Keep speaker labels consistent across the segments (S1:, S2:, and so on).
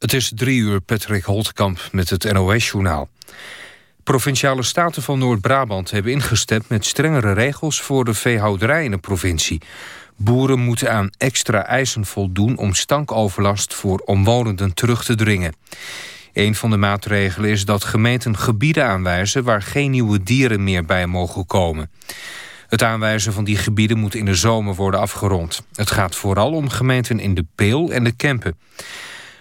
S1: Het is drie uur, Patrick Holtkamp met het NOS-journaal. Provinciale staten van Noord-Brabant hebben ingestemd... met strengere regels voor de veehouderij in de provincie. Boeren moeten aan extra eisen voldoen... om stankoverlast voor omwonenden terug te dringen. Een van de maatregelen is dat gemeenten gebieden aanwijzen... waar geen nieuwe dieren meer bij mogen komen. Het aanwijzen van die gebieden moet in de zomer worden afgerond. Het gaat vooral om gemeenten in de Peel en de Kempen.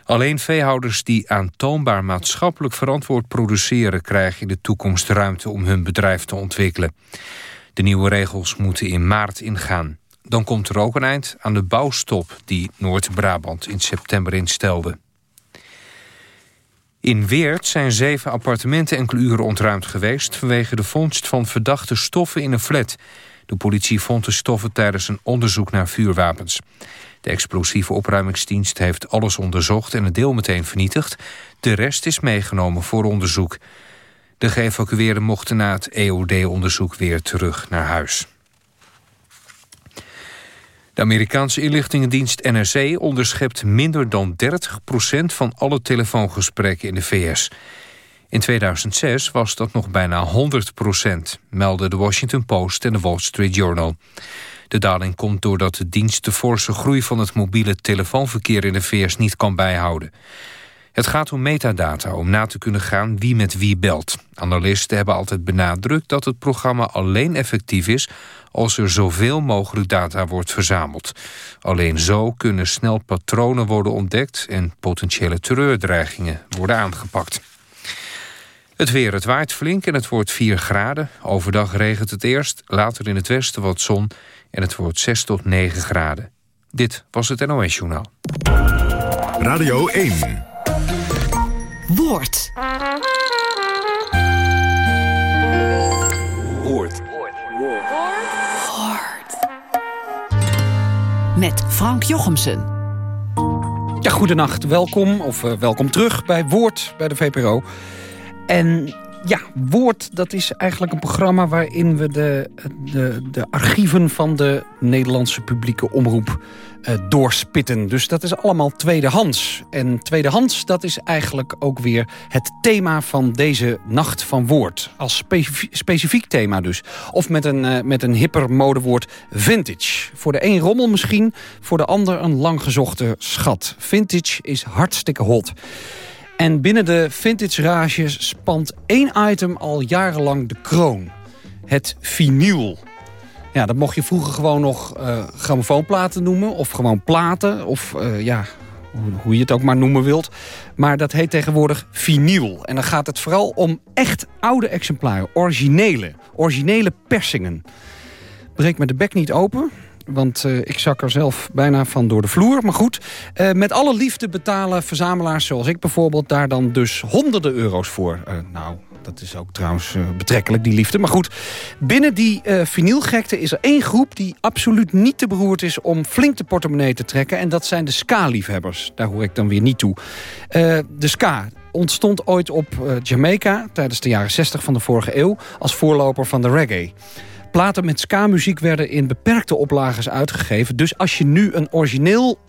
S1: Alleen veehouders die aantoonbaar maatschappelijk verantwoord produceren... krijgen in de toekomst ruimte om hun bedrijf te ontwikkelen. De nieuwe regels moeten in maart ingaan. Dan komt er ook een eind aan de bouwstop die Noord-Brabant in september instelde. In Weert zijn zeven appartementen enkele uren ontruimd geweest... vanwege de vondst van verdachte stoffen in een flat. De politie vond de stoffen tijdens een onderzoek naar vuurwapens. De explosieve opruimingsdienst heeft alles onderzocht en een deel meteen vernietigd. De rest is meegenomen voor onderzoek. De geëvacueerden mochten na het EOD-onderzoek weer terug naar huis. De Amerikaanse inlichtingendienst NRC onderschept minder dan 30% van alle telefoongesprekken in de VS. In 2006 was dat nog bijna 100% melden de Washington Post en de Wall Street Journal. De daling komt doordat de dienst de forse groei van het mobiele telefoonverkeer in de VS niet kan bijhouden. Het gaat om metadata, om na te kunnen gaan wie met wie belt. Analisten hebben altijd benadrukt dat het programma alleen effectief is... als er zoveel mogelijk data wordt verzameld. Alleen zo kunnen snel patronen worden ontdekt... en potentiële terreurdreigingen worden aangepakt. Het weer, het waait flink en het wordt 4 graden. Overdag regent het eerst, later in het westen wat zon... en het wordt 6 tot 9 graden. Dit was het NOS Journaal.
S2: Radio 1.
S3: Woord.
S2: Woord.
S3: Woord. Met Frank Jochemsen.
S4: Ja, goedenacht. Welkom, of uh, welkom terug bij Woord bij de VPRO. En ja, Woord, dat is eigenlijk een programma waarin we de, de, de archieven van de Nederlandse publieke omroep uh, doorspitten. Dus dat is allemaal tweedehands. En tweedehands, dat is eigenlijk ook weer het thema van deze Nacht van Woord. Als specifiek, thema dus. Of met een, uh, met een hipper modewoord vintage. Voor de een rommel misschien, voor de ander een langgezochte schat. Vintage is hartstikke hot. En binnen de vintage rages spant één item al jarenlang de kroon. Het vinyl. Ja, dat mocht je vroeger gewoon nog uh, grammofoonplaten noemen. Of gewoon platen. Of uh, ja, hoe je het ook maar noemen wilt. Maar dat heet tegenwoordig vinyl. En dan gaat het vooral om echt oude exemplaren. Originele. Originele persingen. Breek me de bek niet open. Want uh, ik zak er zelf bijna van door de vloer. Maar goed, uh, met alle liefde betalen verzamelaars zoals ik bijvoorbeeld... daar dan dus honderden euro's voor. Uh, nou, dat is ook trouwens betrekkelijk, die liefde. Maar goed, binnen die vinylgekte is er één groep... die absoluut niet te beroerd is om flink de portemonnee te trekken. En dat zijn de ska-liefhebbers. Daar hoor ik dan weer niet toe. de ska, ontstond ooit op Jamaica tijdens de jaren 60 van de vorige eeuw... als voorloper van de reggae. Platen met ska-muziek werden in beperkte oplages uitgegeven. Dus als je nu een origineel,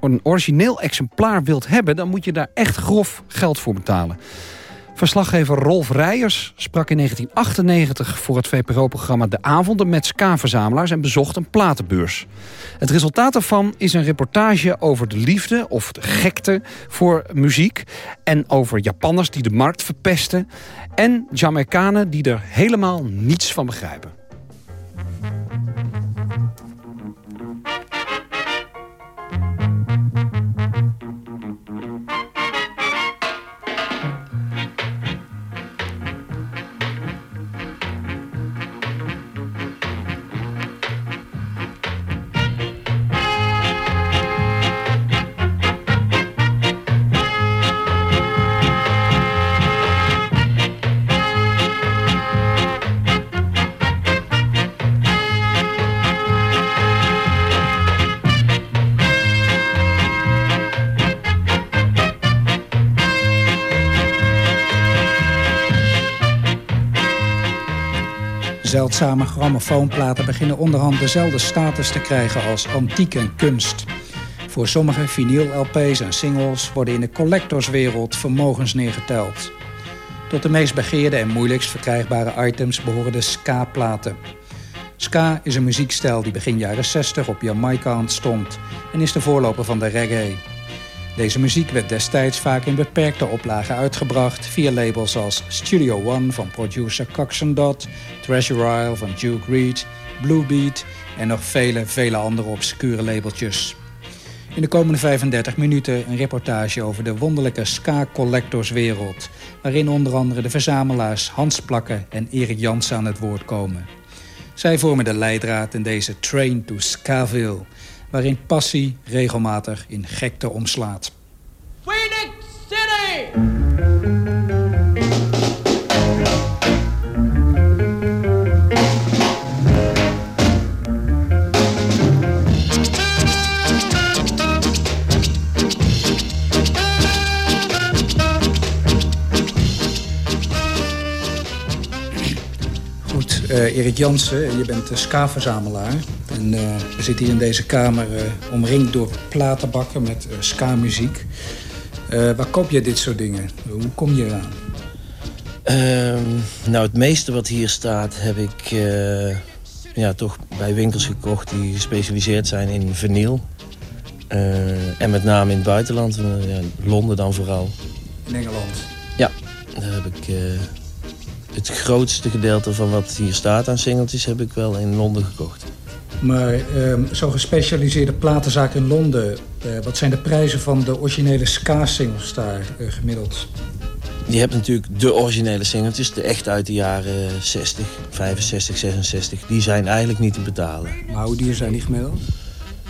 S4: een origineel exemplaar wilt hebben... dan moet je daar echt grof geld voor betalen. Verslaggever Rolf Rijers sprak in 1998 voor het VPRO-programma De Avonden met ska-verzamelaars en bezocht een platenbeurs. Het resultaat daarvan is een reportage over de liefde of de gekte voor muziek en over Japanners die de markt verpesten en Jamaicanen die er helemaal niets van begrijpen.
S5: Zeldzame grammofoonplaten beginnen onderhand dezelfde status te krijgen als antiek en kunst.
S6: Voor sommige vinyl-LP's en singles worden in de collectorswereld vermogens neergeteld. Tot de meest begeerde en moeilijkst verkrijgbare items behoren de ska-platen. Ska is een muziekstijl die begin jaren 60 op Jamaica ontstond en is de voorloper van de reggae. Deze muziek werd destijds vaak in beperkte oplagen uitgebracht via labels als Studio One van producer Coxon Dot, Treasure Isle van Duke Reed, Blue Beat en nog vele, vele andere obscure labeltjes. In de komende 35 minuten een reportage over de wonderlijke ska-collectorswereld... waarin onder andere de verzamelaars Hans Plakken en Erik Jansen aan het woord komen. Zij vormen de leidraad in deze Train to Skaville... waarin passie regelmatig in gekte omslaat. Phoenix City! uh, Erik Jansen, je bent ska-verzamelaar. En uh, we zitten hier in deze kamer uh, omringd door platenbakken met ska-muziek. waar koop je dit soort dingen? Hoe kom je eraan?
S3: Ehm, nou, het meeste wat hier staat heb ik ja, toch bij winkels gekocht die gespecialiseerd zijn in vinyl. en met name in het buitenland, ja, Londen dan vooral.
S6: In Engeland?
S3: Ja, daar heb ik het grootste gedeelte van wat hier staat aan singeltjes heb ik wel in Londen gekocht.
S6: Maar uh, zo'n gespecialiseerde platenzaak in Londen... Uh, wat zijn de prijzen van de originele ska-singles daar uh, gemiddeld?
S3: Je hebt natuurlijk de originele singeltjes, de echt uit de jaren 60, 65, 66. Die zijn eigenlijk niet te betalen.
S6: Maar hoe duur zijn die gemiddeld?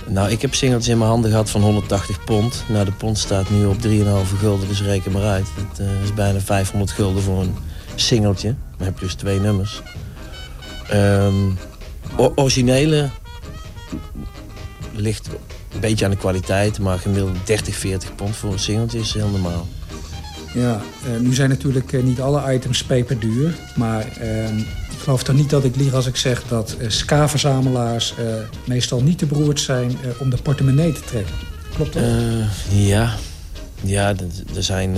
S3: Nou, ik heb singeltjes in mijn handen gehad van 180 pond. Nou, de pond staat nu op 3,5 gulden, dus reken maar uit. Dat uh, is bijna 500 gulden voor een singeltje. Dan heb je dus twee nummers. Um, originele ligt een beetje aan de kwaliteit, maar gemiddeld 30, 40 pond voor een singeltje is heel normaal.
S6: Ja, uh, nu zijn natuurlijk uh, niet alle items peperduur, maar uh, ik geloof toch niet dat ik lieg als ik zeg dat uh, ska-verzamelaars meestal niet te beroerd zijn om de portemonnee te trekken. Klopt dat?
S3: ja, ja er zijn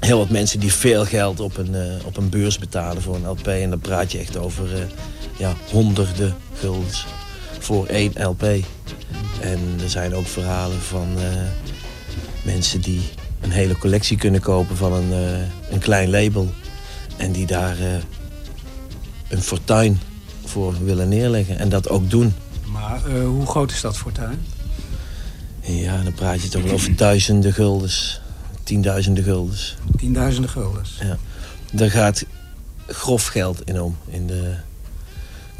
S3: heel wat mensen die veel geld op een, uh, op een beurs betalen voor een LP. En dan praat je echt over ja, honderden guldens voor één LP. En er zijn ook verhalen van uh, mensen die een hele collectie kunnen kopen van een, een klein label. En die daar een fortuin voor willen neerleggen. En dat ook doen.
S6: Maar hoe groot is dat fortuin?
S3: Ja, dan praat je toch wel over duizenden guldens tienduizenden guldens.
S6: Tienduizenden guldens?
S3: Ja. Daar gaat grof geld in om in de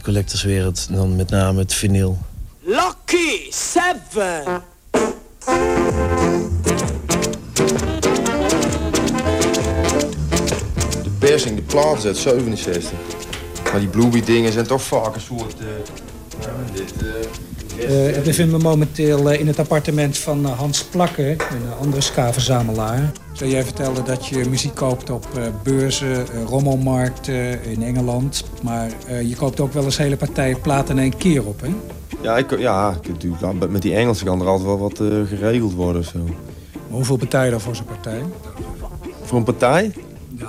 S3: collectorswereld. En dan met name het vinyl. Lucky Seven!
S5: De persing, de plaat is uit 67. Maar die Bluebeat dingen zijn toch vaak een soort... Uh,
S6: dit, uh, uh, ik bevind me momenteel uh, in het appartement van uh, Hans Plakken, een andere ska-verzamelaar. Zo jij vertelde dat je muziek koopt op beurzen, rommelmarkten in Engeland. Maar je koopt ook wel eens hele partijen platen in één keer op, hè?
S5: Ja, ik, ja ik, natuurlijk, met die Engelsen kan er altijd wel wat geregeld worden of zo.
S6: Maar hoeveel betaal je dan voor zo'n partij?
S5: Voor een partij? Niet.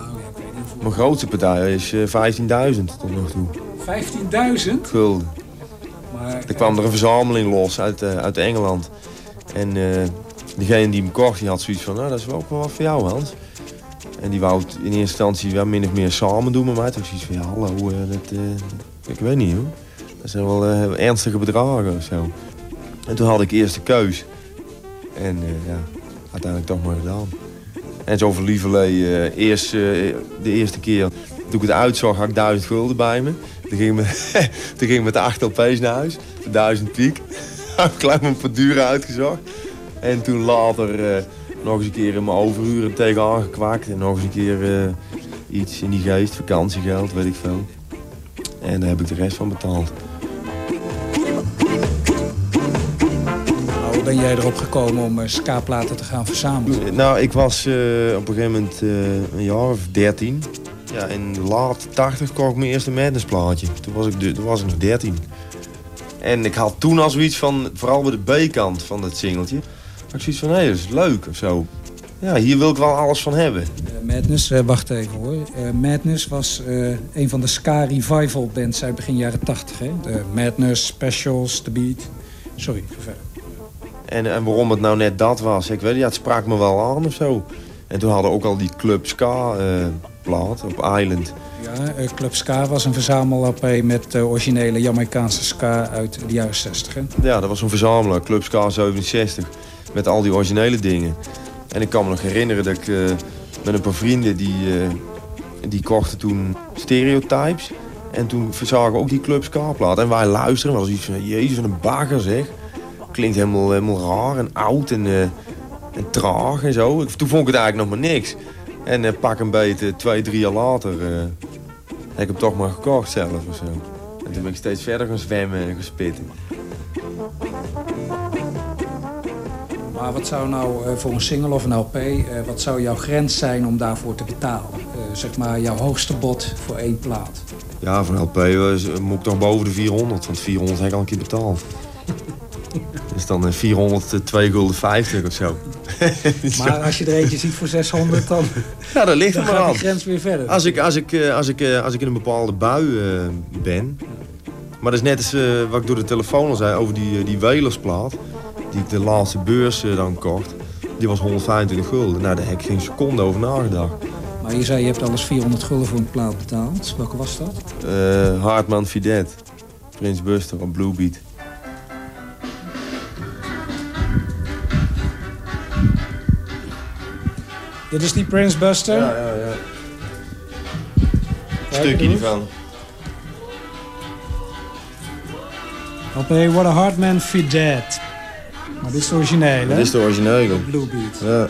S5: Mijn grootste partij is 15.000 tot nog toe.
S6: 15.000?
S5: Gulden. Er kwam er een verzameling los uit, uh, uit Engeland. En uh, diegene die me kocht, die had zoiets van, nou, dat is wel wat voor jou, Hans. En die wou het in eerste instantie wel min of meer samen doen met mij. Toen zoiets van, ja, hallo, uh, dat, ik weet niet, hoor. Dat zijn wel ernstige bedragen of zo. En toen had ik eerst de keus. En ja, uiteindelijk toch maar gedaan. En zo voor lieverlee, eerst, de eerste keer toen ik het uitzag, had ik duizend gulden bij me. Toen ging, me, toen ging ik met de 8 LP's naar huis. De 1000 piek. heb ik gelijk mijn paduren uitgezocht. En toen later uh, nog eens een keer in mijn overuren tegenaan gekwakt. En nog eens een keer uh, iets in die geest, vakantiegeld, weet ik veel. En daar heb ik de rest van betaald.
S6: Hoe ben jij erop gekomen om uh, ska-platen te gaan verzamelen?
S5: Nou, ik was op een gegeven moment een jaar of dertien. Ja, in laat 80 kocht ik mijn eerste Madness plaatje. Toen was ik, toen was ik nog 13. En ik had toen al zoiets van, vooral bij de B-kant van dat singeltje... had ik zoiets van, hé, hey, dat is leuk of zo. Ja, hier wil ik wel alles van hebben.
S6: Uh, Madness, uh, wacht even hoor. Uh, Madness was een van de ska revival bands uit begin jaren 80. Hè? Madness, Specials, The Beat. Sorry, ga verder.
S5: En, en waarom het nou net dat was, ik weet ja, het sprak me wel aan of zo. En toen hadden we ook al die Club Ska plaat op Island.
S6: Ja, Club Ska was een verzamel-LP met originele Jamaicaanse ska uit de jaren 60. Hè?
S5: Ja, dat was een verzamelaar, Club Ska 67. Met al die originele dingen. En ik kan me nog herinneren dat ik met een paar vrienden... die, die kochten toen stereotypes. En toen verzagen ook die club Ska-plaat. En wij luisteren, was iets van... Jezus, een bagger zeg. Klinkt helemaal, helemaal raar en oud en, uh, en traag en zo. Toen vond ik het eigenlijk nog maar niks. En pak een beetje twee, drie jaar later... heb ik hem toch maar gekocht zelf of zo. En toen ben ik steeds verder gaan zwemmen en gespitten.
S6: Maar wat zou nou uh, voor een single of een LP, uh, wat zou jouw grens zijn om daarvoor te betalen? Uh, zeg maar jouw hoogste bod voor één plaat.
S5: Ja, voor een LP moet ik toch boven de 400, want 400 heb ik al een keer betaald. dus dan 402 gulden 50 of zo.
S6: maar als je er eentje ziet voor 600, dan,
S5: ja, dat ligt er maar
S6: gaat
S5: aan.
S6: de grens weer verder.
S5: Als ik, als ik, als ik, als ik in een bepaalde bui ben... Maar dat is net als wat ik door de telefoon al zei over die, die Welersplaat die ik de laatste beurs dan kocht, die was 125 gulden. Nou, daar heb ik geen seconde over nagedacht.
S6: Maar je zei je hebt alles 400 gulden voor een plaat betaald. Welke was dat?
S5: Uh, Hartman Fidet. Prins Buster op Bluebeat.
S6: Dit is die Prince Buster?
S5: Ja, ja, ja. Een stukje ervan.
S6: Oké, What a Hard Man Fidet. Maar dit is de originele,
S5: Dit is de originele.
S6: Bluebeat.
S5: Ja.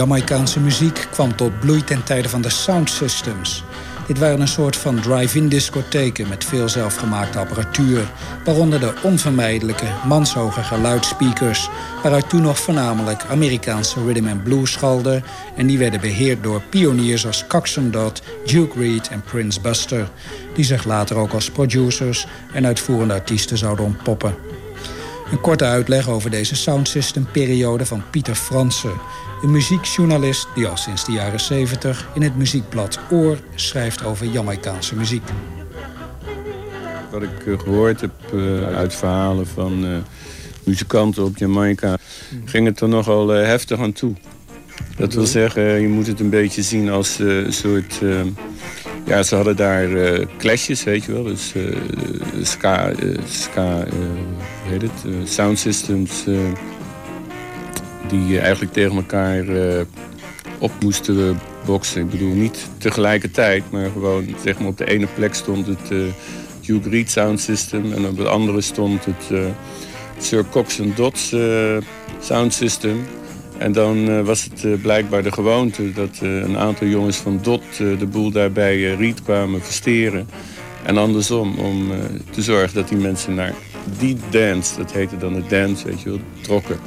S6: Jamaicaanse muziek kwam tot bloei ten tijde van de sound systems. Dit waren een soort van drive-in discotheken met veel zelfgemaakte apparatuur, waaronder de onvermijdelijke manshoge geluidsspeakers, waaruit toen nog voornamelijk Amerikaanse rhythm and blues schalde en die werden beheerd door pioniers als Coxsone Dodd, Duke Reed en Prince Buster, die zich later ook als producers en uitvoerende artiesten zouden ontpoppen. Een korte uitleg over deze soundsystem-periode van Pieter Fransen, een muziekjournalist die al sinds de jaren 70 in het muziekblad Oor schrijft over Jamaicaanse muziek.
S7: Wat ik uh, gehoord heb uh, uit verhalen van uh, muzikanten op Jamaica... ging het er nogal heftig aan toe. Dat wil zeggen, je moet het een beetje zien als een soort... ja, ze hadden daar clashes, weet je wel. Dus ska, ska heet het? sound systems die eigenlijk tegen elkaar uh, op moesten boksen. Ik bedoel, niet tegelijkertijd, maar gewoon zeg maar, op de ene plek stond het uh, Duke Reed Sound System en op de andere stond het uh, Sir Cox Dodds Sound System. En dan was het blijkbaar de gewoonte dat een aantal jongens van Dot de boel daarbij Reed kwamen versteren. En andersom, om te zorgen dat die mensen naar die dance, dat heette dan de dance, weet je wel, trokken.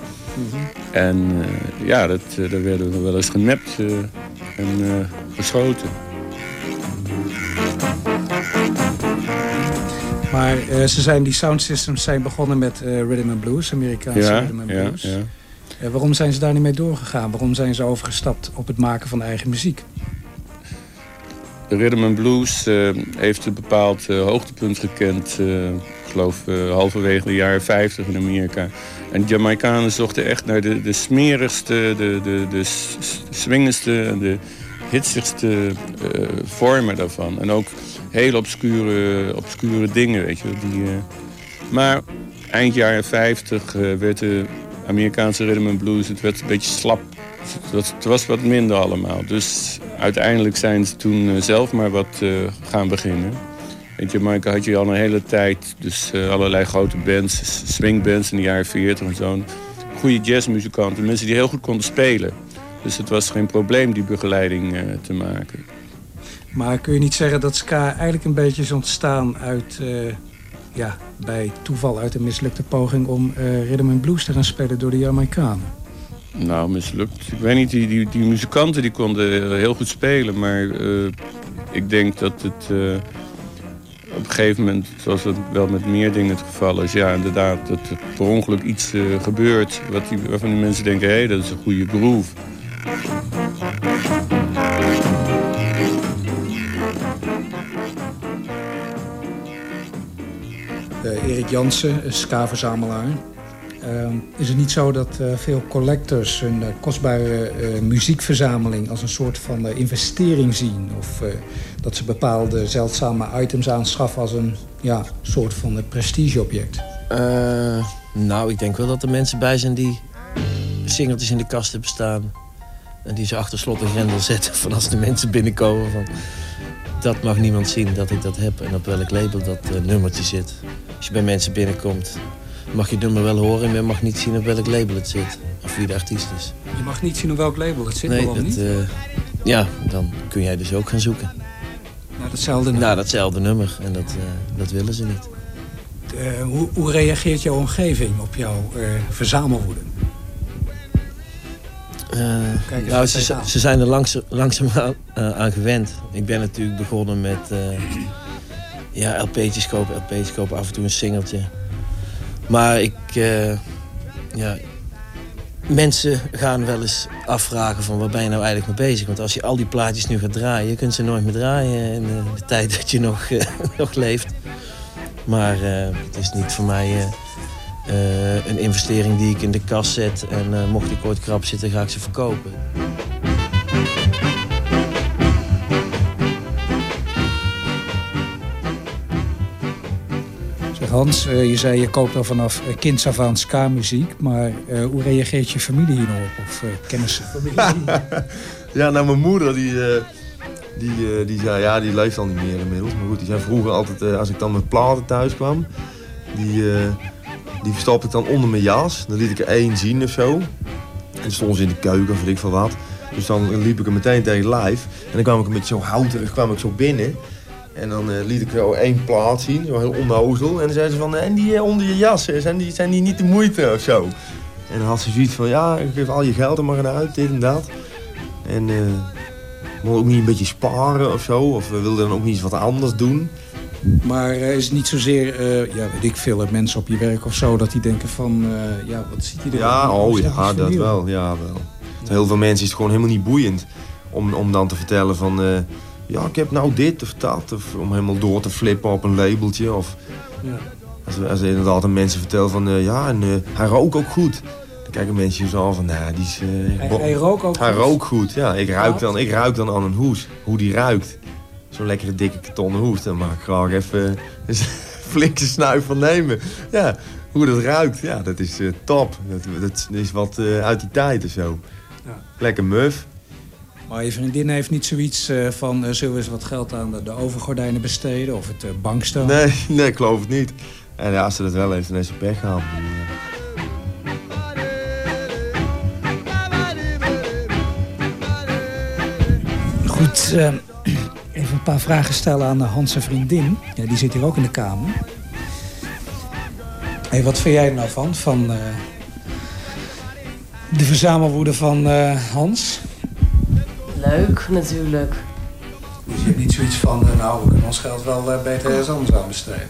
S7: En eh, ja, dat, uh, daar werden we wel eens genept uh, en geschoten.
S6: Maar ze zijn, die sound systems zijn begonnen met rhythm and blues, Amerikaanse
S7: ja,
S6: rhythm and
S7: ja,
S6: blues.
S7: Ja.
S6: waarom zijn ze daar niet mee doorgegaan? Waarom zijn ze overgestapt op het maken van eigen muziek?
S7: De rhythm and blues heeft een bepaald hoogtepunt gekend geloof uh, halverwege de jaren 50 in Amerika. En de Jamaicanen zochten echt naar de, de smerigste, de, de, de swingendste, de hitsigste uh, vormen daarvan. En ook hele obscure, obscure dingen, weet je. Die, uh... Maar eind jaren 50 werd de Amerikaanse rhythm and blues, het werd een beetje slap. Het was wat minder allemaal. Dus uiteindelijk zijn ze toen zelf maar wat gaan beginnen. In Jamaica had je al een hele tijd dus uh, allerlei grote bands, swingbands in de jaren 40 en zo. Goede jazzmuzikanten, mensen die heel goed konden spelen. Dus het was geen probleem die begeleiding uh, te maken.
S6: Maar kun je niet zeggen dat ska eigenlijk een beetje is ontstaan uit, uh, ja, bij toeval uit een mislukte poging om rhythm and blues te gaan spelen door de Jamaicanen?
S7: Nou, mislukt. Ik weet niet, die, die, die muzikanten die konden heel goed spelen, maar ik denk dat het op een gegeven moment, zoals het wel met meer dingen het geval is... ja, inderdaad, dat er per ongeluk iets uh, gebeurt... Wat die, waarvan die mensen denken, hé, hey, dat is een goede groove.
S6: Uh, Erik Jansen, ska-verzamelaar. Uh, is het niet zo dat uh, veel collectors hun uh, kostbare muziekverzameling als een soort van investering zien? Of dat ze bepaalde zeldzame items aanschaffen als een ja, soort van prestigeobject?
S3: nou, ik denk wel dat er mensen bij zijn die singeltjes in de kast hebben staan. En die ze achter slot en grendel zetten van als de mensen binnenkomen. Van, dat mag niemand zien dat ik dat heb en op welk label dat nummertje zit. Als je bij mensen binnenkomt, mag je het nummer wel horen, maar je mag niet zien op welk label het zit. Of wie de artiest is.
S6: Je mag niet zien op welk label het zit,
S3: nee,
S6: waarom
S3: dat,
S6: niet?
S3: Uh, ja, dan kun jij dus ook gaan zoeken.
S6: Naar datzelfde nummer?
S3: Naar datzelfde nummer. En dat, uh, dat willen ze niet.
S6: Uh, hoe, hoe, reageert jouw omgeving op jouw verzamelwoede?
S3: Kijk nou, ze, ze, zijn er langzaam, langzaam aan, aan, gewend. Ik ben natuurlijk begonnen met ja, LP'tjes kopen, LP'tjes kopen, af en toe een singeltje. Maar ik, uh, ja, mensen gaan wel eens afvragen van waar ben je nou eigenlijk mee bezig? Want als je al die plaatjes nu gaat draaien, je kunt ze nooit meer draaien in de, de tijd dat je nog, uh, nog leeft. Maar het is niet voor mij een investering die ik in de kas zet. En mocht ik ooit krap zitten, ga ik ze verkopen.
S6: Hans, uh, je zei je koopt al vanaf uh, kinds af aan ska-muziek. Maar uh, hoe reageert je familie hier nog op? Of kennissen?
S5: ja, nou mijn moeder die, die, die zei, ja die leeft al niet meer inmiddels. Maar goed, die zei vroeger altijd, als ik dan met platen thuis kwam... Die, die verstopte ik dan onder mijn jas. Dan liet ik er één zien of zo. En stond ze in de keuken of weet ik veel wat. Dus dan liep ik er meteen tegen live. En dan kwam ik een beetje zo houterig kwam ik zo binnen... En dan uh, liet ik zo één plaat zien, zo heel onnozel. En dan zei ze van, en die uh, onder je jas, zijn die, zijn die niet de moeite of zo? En dan had ze zoiets van, ja, ik geef al je geld er maar naar uit, dit en dat. En uh, moet ook niet een beetje sparen of zo? Of we wilden dan ook niet eens wat anders doen?
S6: Maar is het niet zozeer, ja, weet ik veel, mensen op je werk of zo... dat die denken van, ja, wat ziet hij er
S5: Ja, oh ja, dat wel, ja, wel. Heel veel mensen is het gewoon helemaal niet boeiend... om, om dan te vertellen van ja, ik heb nou dit of dat. Of om helemaal door te flippen op een labeltje. Of ja. als, als inderdaad een mensen vertelt van, uh, ja, en uh, hij rookt ook goed. Dan kijken mensen zo van, nou, die is... Uh,
S6: hij, hij rookt ook
S5: Hij
S6: goed?
S5: rookt goed, ja. Ik ruik, dan, ik ruik dan aan een hoes, hoe die ruikt. Zo'n lekkere dikke kartonnen hoes. Dan mag ik graag even een flinke snuif van nemen. Ja, hoe dat ruikt, ja, dat is top. Dat, dat, is wat uit die tijd of zo. Ja. Lekker muf.
S6: Maar je vriendin heeft niet zoiets uh, van... Uh, zullen we eens wat geld aan de, de overgordijnen besteden of het uh, bankstel?
S5: Nee, nee, ik geloof het niet. En ja, als ze dat wel heeft, dan is ze pech gehad.
S6: Goed, even een paar vragen stellen aan Hans' vriendin. Ja, die zit hier ook in de kamer. Hey, wat vind jij er nou van? Van eh, de verzamelwoede van eh, Hans?
S8: Leuk, natuurlijk.
S6: Dus je hebt niet zoiets van, eh, nou, we kunnen ons geld wel eh, beter ergens anders aan besteden.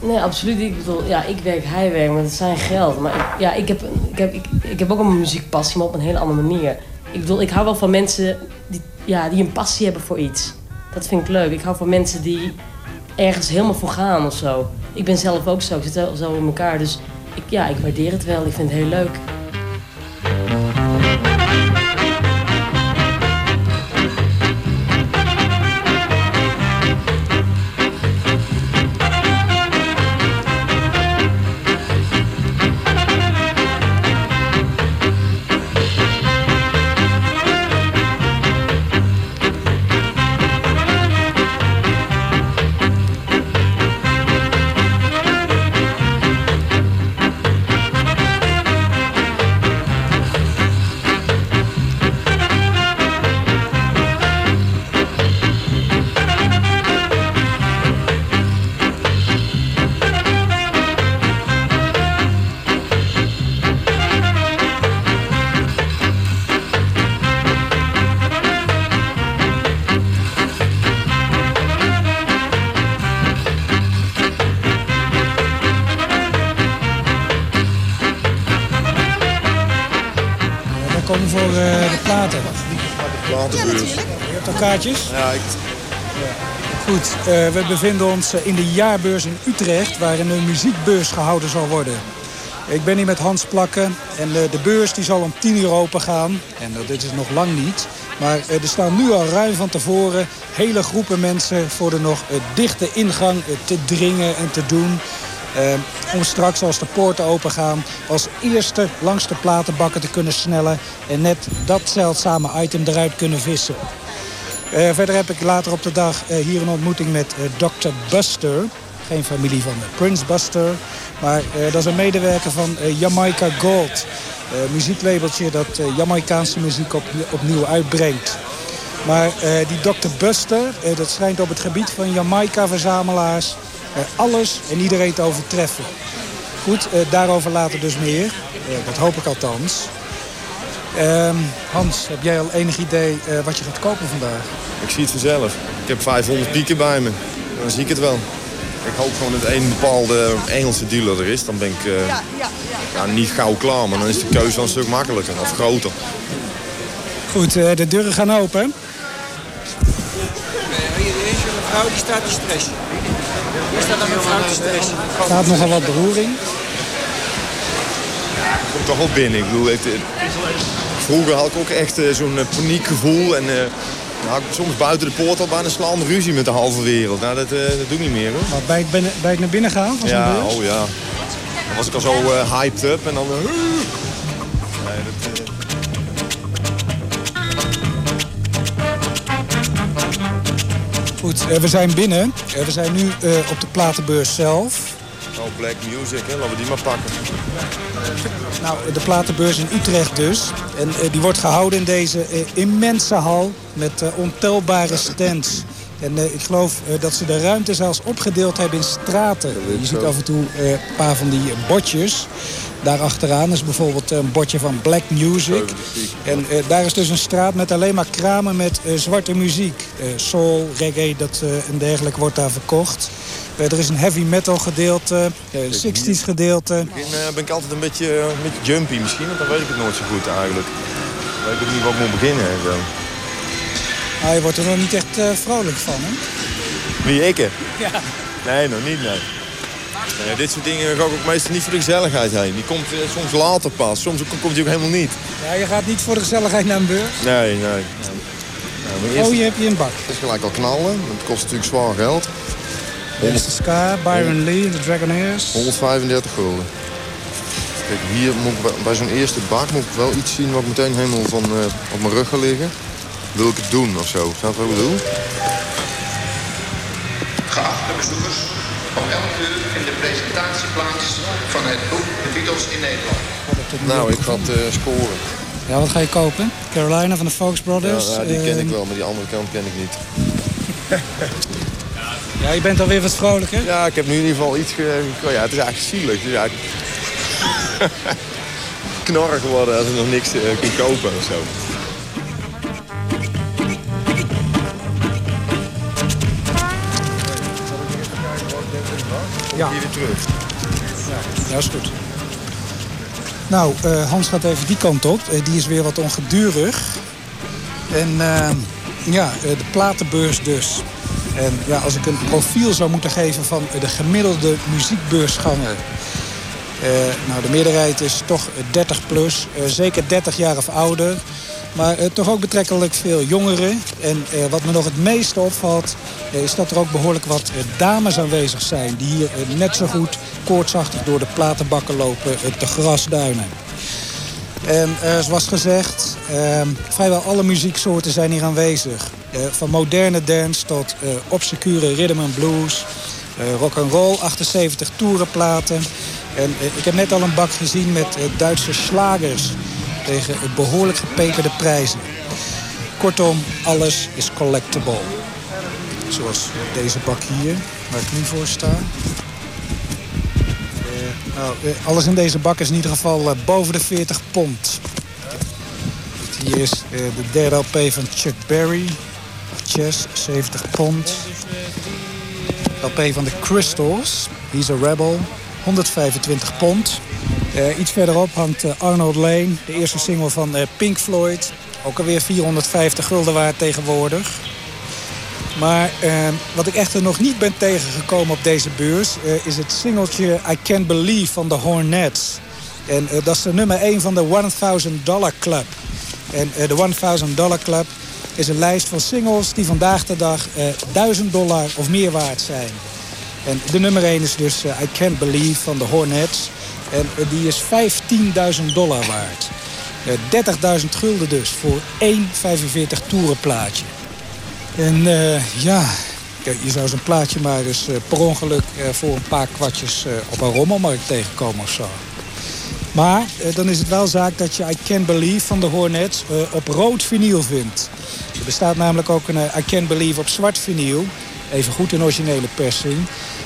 S8: Nee, absoluut. Ik bedoel, ja, ik werk, hij werkt, maar het is zijn geld. Maar ik, ja, ik, heb, ik, heb, ik, ik heb ook een muziekpassie, maar op een hele andere manier. Ik bedoel, ik hou wel van mensen die, ja, die een passie hebben voor iets. Dat vind ik leuk. Ik hou van mensen die ergens helemaal voor gaan of zo. Ik ben zelf ook zo. Ik zit wel zo in elkaar. Dus ik, ja, ik waardeer het wel. Ik vind het heel leuk.
S6: Kaartjes?
S5: Ja, ik,
S6: Goed, eh, we bevinden ons eh, in de jaarbeurs in Utrecht... waarin een muziekbeurs gehouden zal worden. Ik ben hier met Hans Plakken en eh, de beurs die zal om 10 uur open gaan. En eh, dit is nog lang niet. Maar eh, er staan nu al ruim van tevoren hele groepen mensen... voor de nog eh, dichte ingang eh, te dringen en te doen... Eh, om straks als de poorten open gaan als eerste langs de platenbakken te kunnen snellen... en net dat zeldzame item eruit kunnen vissen. Eh, verder heb ik later op de dag eh, hier een ontmoeting met eh, Dr. Buster. Geen familie van Prince Buster. Maar dat is een medewerker van Jamaica Gold. muzieklabeltje dat Jamaicaanse muziek op, opnieuw uitbrengt. Maar die Dr. Buster, dat schijnt op het gebied van Jamaica-verzamelaars... alles en iedereen te overtreffen. Goed, daarover later dus meer. Dat hoop ik althans. Ehm, Hans, heb jij al enig idee eh, wat je gaat kopen vandaag?
S5: ik zie het vanzelf. Ik heb 500 pieken bij me. Dan zie ik het wel. Ik hoop gewoon dat één bepaalde Engelse dealer er is. Dan ben ik eh, ja, niet gauw klaar, maar dan is de keuze wel een stuk makkelijker of groter.
S6: Goed, eh, de deuren gaan open.
S9: Hier is een mevrouw die staat te stressen. Hier staat een mevrouw te stressen.
S6: Er staat nogal wat beroering.
S5: Ik kom toch wel binnen. Ik bedoel, het, het- vroeger had ik ook echt eh, zo'n eh, paniekgevoel. En eh, had ik soms buiten de poort al bijna slaande ruzie met de halve wereld. Nou, dat, eh, dat doe ik niet meer hoor.
S6: Maar bij het, binnen, bij het naar binnen gaan van
S5: Ja,
S6: beurs?
S5: oh ja. Dan was ik al zo eh, hyped up en dan... eh, nee, dat, eh,
S6: Goed, eh, we zijn binnen. Eh, we zijn nu eh, op de platenbeurs zelf.
S5: oh, black music, hè. laten we die maar pakken.
S6: Nou, de platenbeurs in Utrecht dus. En eh, die wordt gehouden in deze eh, immense hal met eh, ontelbare stands. En ik geloof dat ze de ruimte zelfs opgedeeld hebben in straten. Je ziet af en toe een paar van die bordjes. Daar achteraan is bijvoorbeeld een bordje van Black Music. En daar is dus een straat met alleen maar kramen met zwarte muziek. Soul, reggae dat, en dergelijke wordt daar verkocht. Eh, er is een heavy metal gedeelte, eh 60s gedeelte.
S5: In het begin eh, ben ik altijd een beetje, een beetje jumpy misschien, want dan weet ik het nooit zo goed eigenlijk. Dan weet ik ook niet waar ik moet beginnen en zo.
S6: Maar je wordt er nog niet echt vrolijk van, hè?
S5: Wie, ik? Ja. Nee, nog niet, nee. Nee, dit soort dingen ga ik ook meestal niet voor de gezelligheid heen. Die komt soms later pas, soms komt die ook helemaal niet.
S6: Ja, je gaat niet voor de gezelligheid naar een beurs.
S5: Nee, nee. Nou, eerst
S6: Oh, je hebt je een bak.
S5: is gelijk al knallen, dat kost natuurlijk zwaar geld.
S6: Dit is de Ska, Byron Lee, de Dragonaires.
S5: 135 gulden. Kijk, hier moet ik bij, zo'n eerste bak moet ik wel iets zien wat ik meteen helemaal van eh, op mijn rug ga liggen. Wil ik het doen of zo? Snap je wat ik bedoel?
S10: Geachte bezoekers, om 11 uur in de presentatie plaats van het boek De Beatles in Nederland.
S5: Nou, ik ga het eh, scoren.
S6: Ja, wat ga je kopen? Carolina van de Fox
S5: Ja,
S6: Brothers.
S5: nou, die ken ik
S6: Ehm,
S5: wel, maar die andere kant ken ik niet.
S6: Ja, je bent alweer wat vrolijker?
S5: Ja, ik heb nu in ieder geval iets... Ge... Ja, het is eigenlijk zielig. Het is eigenlijk... knorren geworden als ik nog niks uh, kon kopen of zo.
S6: Ja.
S5: Hier weer terug.
S6: Ja, is goed. Nou, uh, Hans gaat even die kant op. Uh, die is weer wat ongedurig. En uh, ja, de platenbeurs dus. En ja, als ik een profiel zou moeten geven van de gemiddelde muziekbeursganger... nou, de meerderheid is toch 30 plus, zeker 30 jaar of ouder. Maar uh, toch ook betrekkelijk veel jongeren. En wat me nog het meeste opvalt... Is dat er ook behoorlijk wat dames aanwezig zijn... die hier net zo goed koortsachtig door de platenbakken lopen te grasduinen. En zoals gezegd, vrijwel alle muzieksoorten zijn hier aanwezig. Van moderne dance tot obscure rhythm and blues... rock and roll, 78 toerenplaten. En ik heb net al een bak gezien met Duitse slagers tegen behoorlijk gepeperde prijzen. Kortom, alles is collectible. Zoals deze bak hier, waar ik nu voor sta. Nou, alles in deze bak is in ieder geval boven de 40 pond. Hier is de derde LP van Chuck Berry. Chess, 70 pond. LP van de Crystals. He's a Rebel. 125 pond. Uh, iets verderop hangt uh, Arnold Lane, de eerste single van uh, Pink Floyd. Ook alweer 450 gulden waard tegenwoordig. Maar wat ik echter nog niet ben tegengekomen op deze beurs... is het singeltje I Can't Believe van de Hornets. En dat is de nummer 1 van de 1000 Dollar Club. En de 1000 Dollar Club is een lijst van singles die vandaag de dag 1000 dollar of meer waard zijn. En de nummer 1 is dus I Can't Believe van de Hornets... En die is 15.000 dollar waard. 30.000 gulden dus voor één 45 toerenplaatje. En uh, ja, je zou zo'n plaatje maar eens uh, per ongeluk uh, voor een paar kwartjes op een rommelmarkt tegenkomen of zo. Maar dan is het wel zaak dat je I Can't Believe van de Hornets op rood vinyl vindt. Er bestaat namelijk ook een I Can't Believe op zwart vinyl. Even goed in originele persing.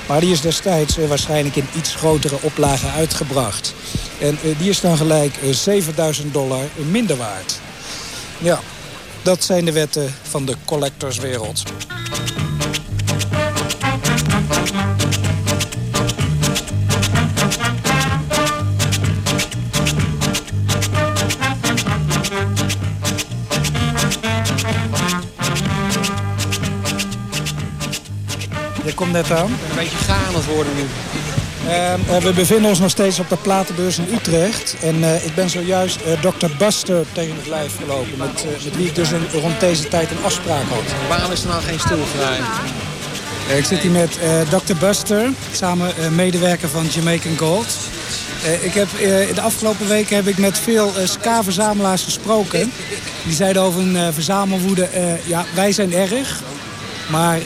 S6: Maar die is destijds uh, waarschijnlijk in iets grotere oplagen uitgebracht. En uh, die is dan gelijk uh, 7000 dollar minder waard. Ja, dat zijn de wetten van de collectorswereld. Komt net aan.
S10: Ik ben een beetje gaar aan het worden nu.
S6: Uh, we bevinden ons nog steeds op de platenbeurs in Utrecht. En uh, ik ben zojuist uh, Dr. Buster tegen het lijf gelopen. Met, met wie ik dus een, rond deze tijd een afspraak had.
S10: Waarom is er nou geen stoel vrij?
S6: ik zit hier met Dr. Buster, samen medewerker van Jamaican Gold. ik heb, de afgelopen weken heb ik met veel ska-verzamelaars gesproken. Die zeiden over een verzamelwoede, ja, wij zijn erg. Maar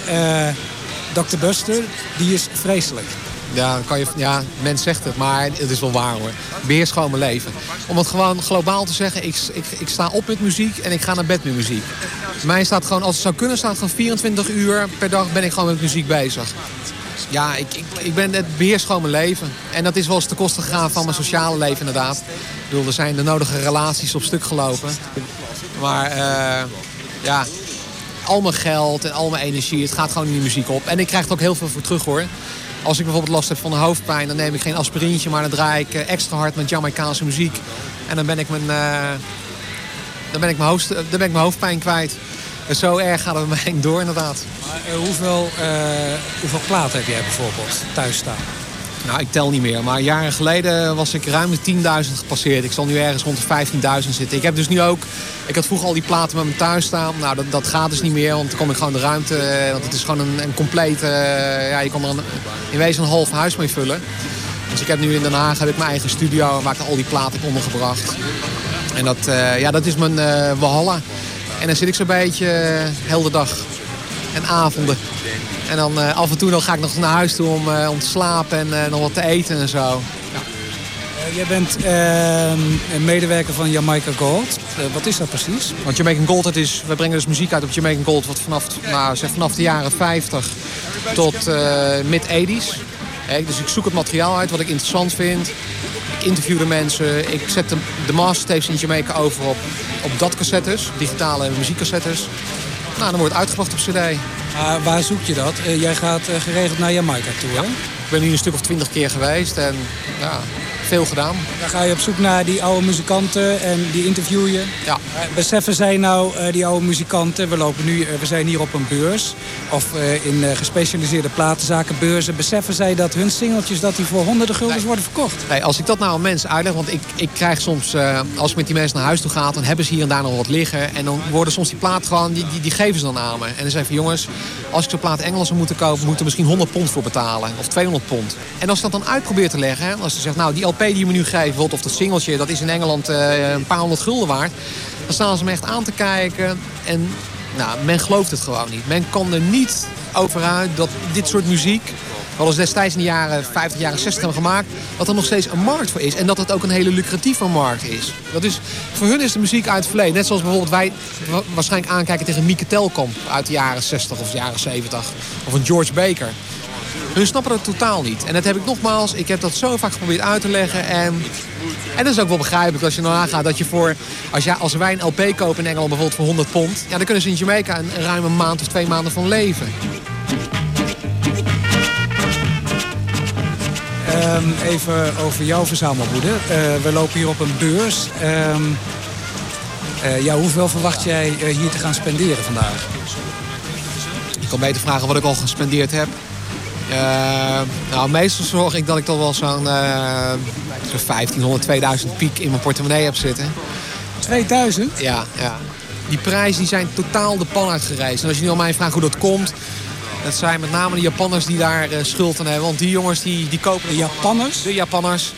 S6: Dr. Buster, die is vreselijk.
S10: Ja, kan je, ja, mens zegt het, maar het is wel waar hoor. Beheers gewoon mijn leven. Om het gewoon globaal te zeggen, ik, ik, ik sta op met muziek en ik ga naar bed met muziek. Mij staat gewoon, als het zou kunnen, staat gewoon 24 uur per dag ben ik gewoon met muziek bezig. Ja, ik, ik, ik ben, het beheerst mijn leven. En dat is wel eens ten koste gegaan van mijn sociale leven inderdaad. Ik bedoel, er zijn de nodige relaties op stuk gelopen. Maar uh, ja, al mijn geld en al mijn energie, het gaat gewoon in die muziek op. En ik krijg er ook heel veel voor terug hoor. Als ik bijvoorbeeld last heb van de hoofdpijn, dan neem ik geen aspirintje, maar dan draai ik extra hard met Jamaicaanse muziek. En dan ben ik mijn, uh, dan ben ik mijn, hoofd, dan ben ik mijn hoofdpijn kwijt. En zo erg gaat het bij mij door inderdaad.
S6: Maar, uh, hoeveel, hoeveel platen heb jij bijvoorbeeld thuis staan?
S10: Nou, ik tel niet meer. Maar jaren geleden was ik ruim de 10.000 gepasseerd. Ik zal nu ergens rond de 15.000 zitten. Ik heb dus nu ook... Ik had vroeger al die platen met me thuis staan. Nou, dat, dat gaat dus niet meer. Want dan kom ik gewoon de ruimte... Want het is gewoon een, een complete... ja, je kan er een, in wezen een half huis mee vullen. Dus ik heb nu in Den Haag heb ik mijn eigen studio... waar ik al die platen heb ondergebracht. En dat, uh, ja, dat is mijn uh, walhalla. En dan zit ik zo'n beetje uh, heel de dag. En avonden. En dan uh, af en toe dan ga ik nog naar huis toe om, uh, om te slapen en uh, nog wat te eten en zo. Ja.
S6: jij bent ehm, een medewerker van Jamaica Gold. Eh, wat is dat precies?
S10: Want Jamaican Gold, het is, we brengen dus muziek uit op Jamaican Gold... Wat vanaf, nou, zeg, vanaf de jaren 50 tot uh, mid-80s. dus ik zoek het materiaal uit wat ik interessant vind. Ik interview de mensen. Ik zet de, de mastertapes in Jamaica over op, op dat-cassettes. Digitale muziekcassettes. Nou, dan wordt het uitgebracht op cd.
S6: Uh, waar zoek je dat? Uh, jij gaat uh, geregeld naar Jamaica toe, hè?
S10: Ik ben hier een stuk of twintig keer geweest en ja, veel gedaan.
S6: Dan ga je op zoek naar die oude muzikanten en die interview je.
S10: Ja.
S6: beseffen zij nou, uh, die oude muzikanten, we, lopen nu, uh, we zijn hier op een beurs... of uh, in gespecialiseerde platenzakenbeurzen... beseffen zij dat hun singeltjes dat die voor honderden guldens
S10: nee.
S6: worden verkocht?
S10: Nee, als ik dat nou aan mensen uitleg... want ik, ik krijg soms, als ik met die mensen naar huis toe ga... dan hebben ze hier en daar nog wat liggen... en dan worden soms die platen gewoon, die, die, die geven ze dan aan me. En dan zeggen van jongens, als ik zo'n plaat Engels zou moeten kopen... moet er misschien 100 pond voor betalen, of 200 pond. En als ik dat dan uitprobeer te leggen... Als ze zegt, nou, die LP die me nu geeft, of dat singeltje, dat is in Engeland uh, een paar honderd gulden waard. Dan staan ze me echt aan te kijken. En nou, men gelooft het gewoon niet. Men kan er niet over uit dat dit soort muziek... we destijds in de jaren 50, jaren 60 hebben gemaakt... dat er nog steeds een markt voor is. En dat het ook een hele lucratieve markt is. Dat is voor hun is de muziek uit het verleden. Net zoals bijvoorbeeld wij waarschijnlijk aankijken tegen Mieke Telkamp... uit de jaren 60 of jaren 70. Of een George Baker. Hun snappen dat totaal niet. En dat heb ik nogmaals, ik heb dat zo vaak geprobeerd uit te leggen. En, en dat is ook wel begrijpelijk als je nou nagaat dat je voor... Als, je, als wij een LP kopen in Engeland bijvoorbeeld voor 100 pond... Ja, dan kunnen ze in Jamaica een, een ruim een maand of twee maanden van leven.
S6: Um, even over jouw verzamelwoede. Uh, we lopen hier op een beurs. Um, uh, ja, hoeveel verwacht jij uh, hier te gaan spenderen vandaag?
S10: Ik kan beter vragen wat ik al gespendeerd heb. Uh, nou, meestal zorg ik dat ik toch wel zo'n uh, 1500, 2000 piek in mijn portemonnee heb zitten.
S6: 2000?
S10: Ja, ja. Die prijzen die zijn totaal de pan uitgereisd. En als je nu al mij vraagt hoe dat komt... dat zijn met name de Japanners die daar uh, schuld aan hebben. Want die jongens die, die kopen...
S6: De Japanners?
S10: De Japanners.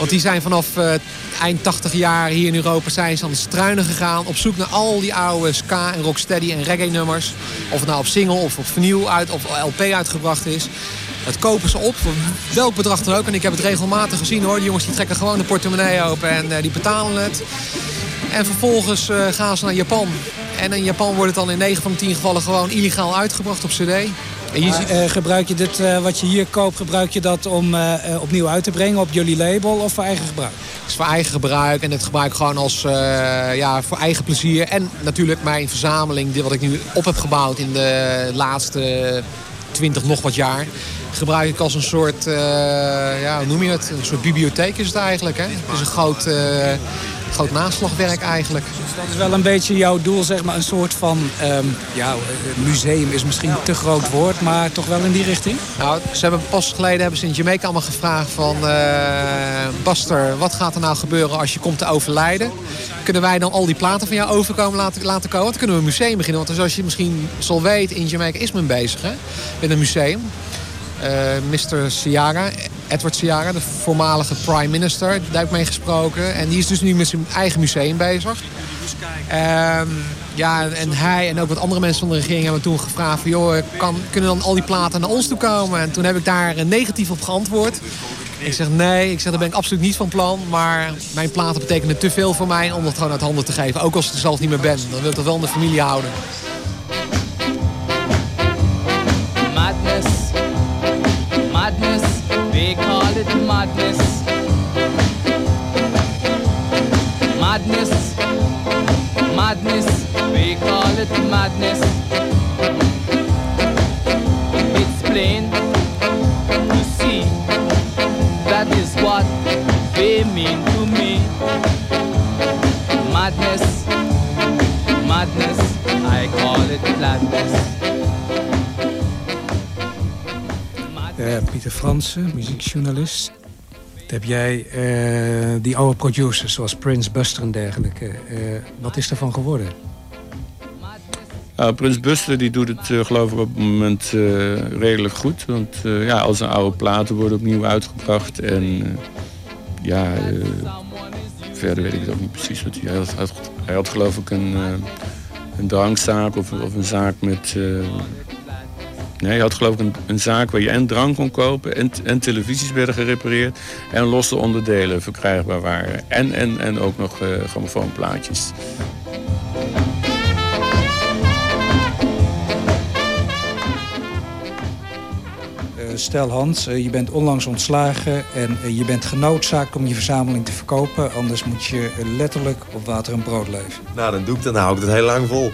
S10: Want die zijn vanaf uh, eind 80 jaar hier in Europa zijn ze aan het struinen gegaan. Op zoek naar al die oude ska en rocksteady en reggae nummers. Of het nou op single of op vernieuw uit, of LP uitgebracht is. Dat kopen ze op, voor welk bedrag dan ook. En ik heb het regelmatig gezien hoor. Die jongens die trekken gewoon de portemonnee open en uh, die betalen het. En vervolgens uh, gaan ze naar Japan. En in Japan wordt het dan in 9 van de 10 gevallen gewoon illegaal uitgebracht op cd.
S6: En je ziet... uh, gebruik je dit, uh, wat je hier koopt, gebruik je dat om uh, opnieuw uit te brengen op jullie label of voor eigen gebruik?
S10: Het is voor eigen gebruik en het gebruik gewoon als ja, voor eigen plezier. En natuurlijk mijn verzameling, die wat ik nu op heb gebouwd in de laatste 20 nog wat jaar. Gebruik ik als een soort, ja, hoe noem je het? Een soort bibliotheek is het eigenlijk. Hè? Het is een groot groot naslagwerk eigenlijk.
S6: Dus dat is wel een beetje jouw doel, zeg maar, een soort van um, ja, museum is misschien te groot woord, maar toch wel in die richting?
S10: Nou, ze hebben pas geleden hebben ze in Jamaica allemaal gevraagd van uh, Baster, wat gaat er nou gebeuren als je komt te overlijden? Kunnen wij dan al die platen van jou overkomen laten, laten komen? Dan kunnen we een museum beginnen, want zoals je misschien zal weten, in Jamaica is men bezig hè? met een museum. Uh, Mr. Siaga, Edward Siaga, de voormalige prime minister. Daar heb ik mee gesproken. En die is dus nu met zijn eigen museum bezig. Um, ja, en hij en ook wat andere mensen van de regering hebben toen gevraagd... Van, joh, kan, kunnen dan al die platen naar ons toe komen? En toen heb ik daar negatief op geantwoord. Ik zeg nee, ik zeg, daar ben ik absoluut niet van plan. Maar mijn platen betekenen te veel voor mij om dat gewoon uit handen te geven. Ook als ik er zelf niet meer ben. Dan wil ik dat wel in de familie houden.
S11: They call it madness. Madness, madness, we call it madness. It's plain
S6: Pieter Fransen, muziekjournalist. Heb jij uh, die oude producers zoals Prince Buster en dergelijke. Uh, wat is ervan geworden?
S7: Uh, Prins Buster die doet het uh, geloof ik op het moment redelijk goed. Want ja, al zijn oude platen worden opnieuw uitgebracht. En ja, verder weet ik ook niet precies wat hij had. Hij had geloof ik een, een of, of, een zaak met, Nee, je had geloof ik een, een zaak waar je en drank kon kopen... En, en televisies werden gerepareerd... en losse onderdelen verkrijgbaar waren. En, en, en ook nog uh, grammofoonplaatjes.
S6: stel Hans, eh, je bent onlangs ontslagen en eh, je bent genoodzaakt om je verzameling te verkopen. Anders moet je letterlijk op water en brood leven.
S5: Nou, dan doe ik dat. Dan hou ik het heel lang vol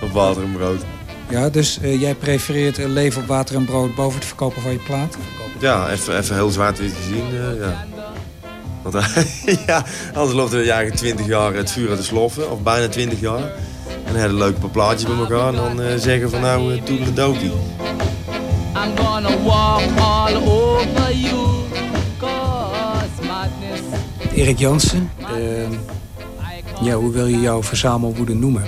S5: op water en brood.
S6: Ja, dus uh, jij prefereert leven op water en brood boven het verkopen van je plaat?
S5: Ja, even, even heel zwart-wit gezien, uh, ja. Want ja, anders loopt er eigenlijk 20 jaar het vuur uit de sloffen, of bijna 20 jaar. En dan hebben we een leuk plaatje bij elkaar en dan uh, zeggen van nou, uh, toen de dood die. I'm gonna walk all over you.
S6: Erik Jansen, uh, ja, hoe wil je jouw verzamelwoede noemen?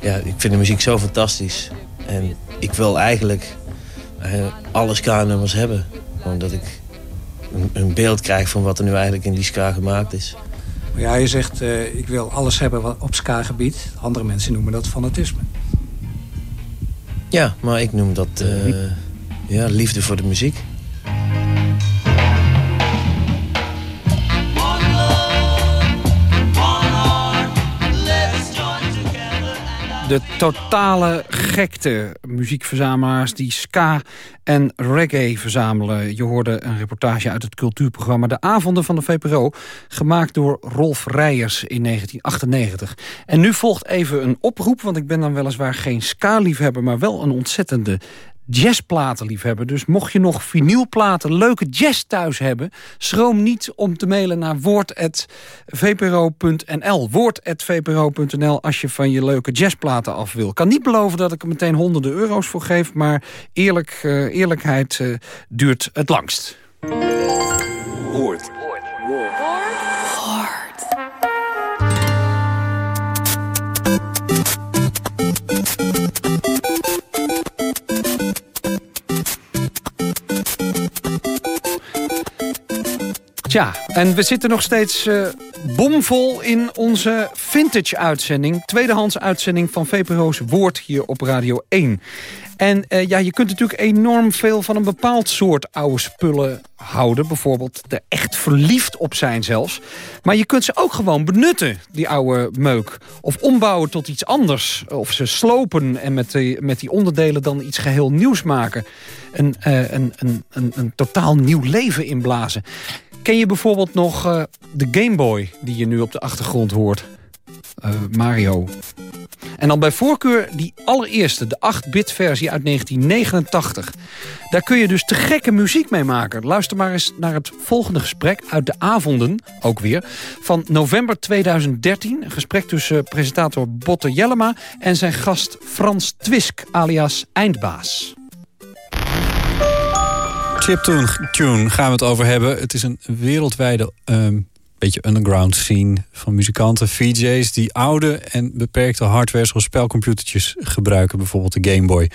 S3: Ja, ik vind de muziek zo fantastisch. En ik wil eigenlijk uh, alle ska-nummers hebben. Omdat ik een, een, beeld krijg van wat er nu eigenlijk in die ska gemaakt is.
S6: Ja, je zegt, uh, ik wil alles hebben wat op ska-gebied. Andere mensen noemen dat fanatisme.
S3: Ja, maar ik noem dat... Uh, ja, liefde voor de muziek.
S4: De totale gekte muziekverzamelaars die ska en reggae verzamelen. Je hoorde een reportage uit het cultuurprogramma De Avonden van de VPRO... gemaakt door Rolf Rijers in 1998. En nu volgt even een oproep, want ik ben dan weliswaar geen ska-liefhebber... maar wel een ontzettende jazzplatenliefhebber. Dus mocht je nog vinylplaten, leuke jazz thuis hebben... schroom niet om te mailen naar woord.vpro.nl. Woord.vpro.nl als je van je leuke jazzplaten af wil. Kan niet beloven dat ik er meteen honderden euro's voor geef... maar eerlijk, uh, eerlijkheid uh, duurt het langst.
S2: Woord.
S4: Tja, en we zitten nog steeds uh, bomvol in onze vintage-uitzending. Tweedehands uitzending van VPRO's Woord hier op Radio 1. En uh, ja, je kunt natuurlijk enorm veel van een bepaald soort oude spullen houden. Bijvoorbeeld er echt verliefd op zijn zelfs. Maar je kunt ze ook gewoon benutten, die oude meuk. Of ombouwen tot iets anders. Of ze slopen en met die, met die onderdelen dan iets geheel nieuws maken. Een, uh, een, een, een, een totaal nieuw leven inblazen. Ken je bijvoorbeeld nog uh, de Game Boy die je nu op de achtergrond hoort? Uh, Mario. En dan bij voorkeur die allereerste, de 8-bit versie uit 1989. Daar kun je dus te gekke muziek mee maken. Luister maar eens naar het volgende gesprek uit de avonden, ook weer... van november 2013. Een gesprek tussen presentator Botte Jellema... en zijn gast Frans Twisk, alias Eindbaas.
S12: Chiptune tune gaan we het over hebben. Het is een wereldwijde um, beetje underground scene van muzikanten, VJ's... die oude en beperkte hardware zoals spelcomputertjes gebruiken. Bijvoorbeeld de Game Boy.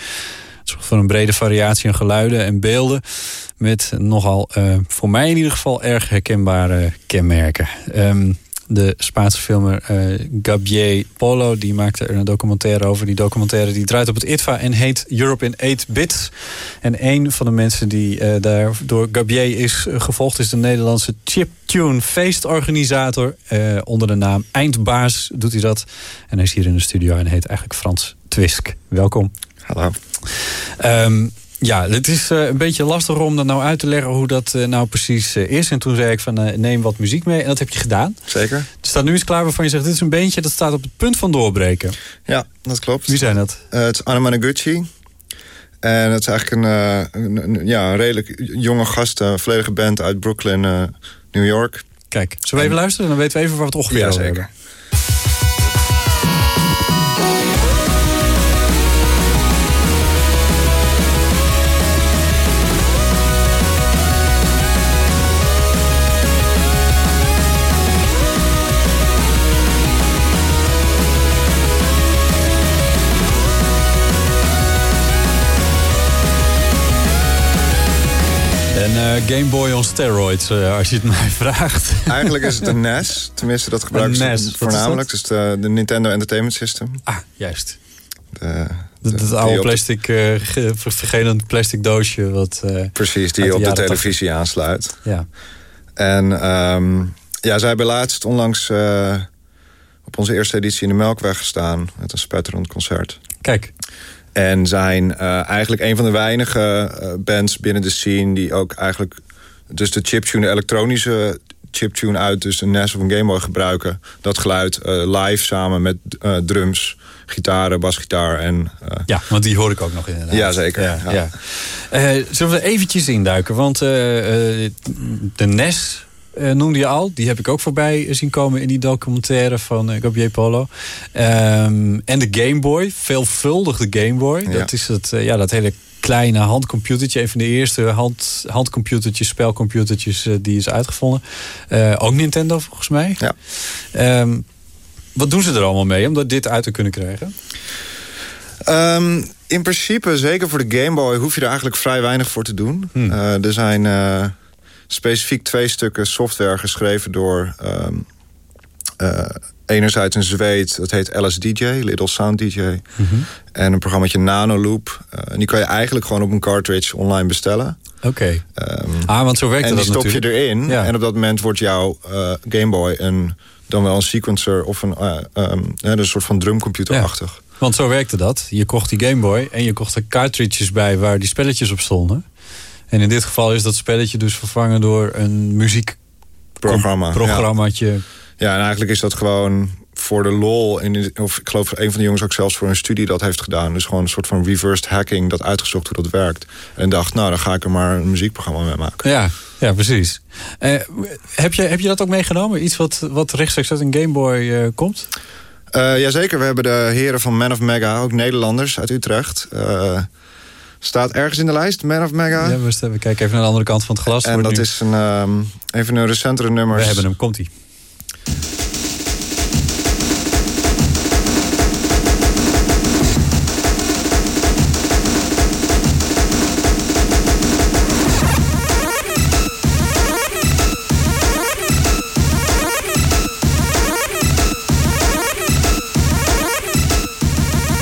S12: Zorgt voor een brede variatie aan geluiden en beelden... met nogal, uh, voor mij in ieder geval, erg herkenbare kenmerken. Um, de Spaanse filmer uh, Gabriel Polo. Die maakte er een documentaire over. Die documentaire die draait op het ITVA en heet Europe in 8 bits. En een van de mensen die uh, daar door Gabriel is gevolgd... is de Nederlandse chiptune feestorganisator. Uh, onder de naam Eindbaas doet hij dat. En hij is hier in de studio en heet eigenlijk Frans Twisk. Welkom.
S13: Hallo.
S12: Um, ja, het is uh, een beetje lastig om dat nou uit te leggen hoe dat uh, nou precies uh, is. En toen zei ik van neem wat muziek mee. En dat heb je gedaan.
S13: Zeker.
S12: Er staat nu iets klaar waarvan je zegt, dit is een beentje dat staat op het punt van doorbreken.
S13: Ja, dat klopt.
S12: Wie zijn dat?
S13: het is Anna Managuchi. En het is eigenlijk een, ja, een redelijk jonge gast, een volledige band uit Brooklyn, New York.
S12: Kijk, zullen we even luisteren? Dan weten we even waar we het ongeveer
S13: ja,
S12: over
S13: zeker.
S12: hebben. Game Boy on steroids, uh, als je het mij vraagt.
S13: Eigenlijk is het een NES. Tenminste, dat gebruiken ze
S12: NES.
S13: voornamelijk. Dus de, de, Nintendo Entertainment System.
S12: Ah, juist.
S13: De,
S12: Dat, oude plastic, eh, ge- vergelend plastic doosje. Wat, eh,
S13: Precies, die op de televisie aansluit.
S12: Ja.
S13: En ehm, ja, zij hebben laatst onlangs eh, op onze eerste editie in de Melkweg gestaan... met een spetterend concert.
S12: Kijk.
S13: En zijn eh, eigenlijk een van de weinige eh, bands binnen de scene... die ook eigenlijk dus de chiptune, de elektronische chiptune uit... dus een NES of een Game Boy gebruiken. Dat geluid eh, live samen met drums, gitaren, basgitaar en...
S12: Ja, want die hoor ik ook nog inderdaad.
S13: Jazeker,
S12: Ja,
S13: ja.
S12: ja. Zullen we er eventjes induiken? Want de NES eh, noemde je al. Die heb ik ook voorbij zien komen in die documentaire van uh, Gabriel Polo. Ehm, en de Game Boy. Veelvuldig de Game Boy.
S13: Ja.
S12: Dat is het, eh, ja, dat hele kleine handcomputertje. Een van de eerste hand, handcomputertjes, spelcomputertjes eh, die is uitgevonden. Eh, ook Nintendo volgens mij.
S13: Ja.
S12: Ehm, wat doen ze er allemaal mee om dat dit uit te kunnen krijgen?
S13: Ehm, in principe, zeker voor de Game Boy, hoef je er eigenlijk vrij weinig voor te doen.
S12: Hmm.
S13: Eh, er zijn eh, specifiek twee stukken software geschreven door ehm, eh, enerzijds een Zweed, dat heet LSDJ, Little Sound DJ.
S12: Mhm.
S13: En een programmaatje Nanoloop. Eh, en die kan je eigenlijk gewoon op een cartridge online bestellen.
S12: Oké.
S13: Ehm,
S12: Ah, want zo werkt
S13: en
S12: dat
S13: die stop
S12: natuurlijk.
S13: je erin.
S12: Ja.
S13: En op dat moment wordt jouw eh, Game Boy een, dan wel een sequencer of een, eh, ehm, ja, een soort van drumcomputerachtig.
S12: Want zo werkte dat. Je kocht die Game Boy en je kocht er cartridges bij waar die spelletjes op stonden. En in dit geval is dat spelletje dus vervangen door een
S13: Programma,
S12: muziekprogrammaatje.
S13: Ja, en eigenlijk is dat gewoon voor de lol. In, of ik geloof een van de jongens ook zelfs voor een studie dat heeft gedaan. Dus gewoon een soort van reversed hacking dat uitgezocht hoe dat werkt. En dacht, nou dan ga ik er maar een muziekprogramma mee maken.
S12: Ja, ja precies. Eh, heb, je, heb je dat ook meegenomen? Iets wat, wat rechtstreeks uit een Game Boy eh, komt?
S13: Eh jazeker, we hebben de heren van Man of Mega, ook Nederlanders uit Utrecht. Eh, staat ergens in de lijst, Man of Mega.
S12: Ja, we, kijken even naar de andere kant van het glas.
S13: en dat
S12: nu-
S13: is een, ehm, een van hun recentere nummers.
S12: We hebben hem, komt-ie.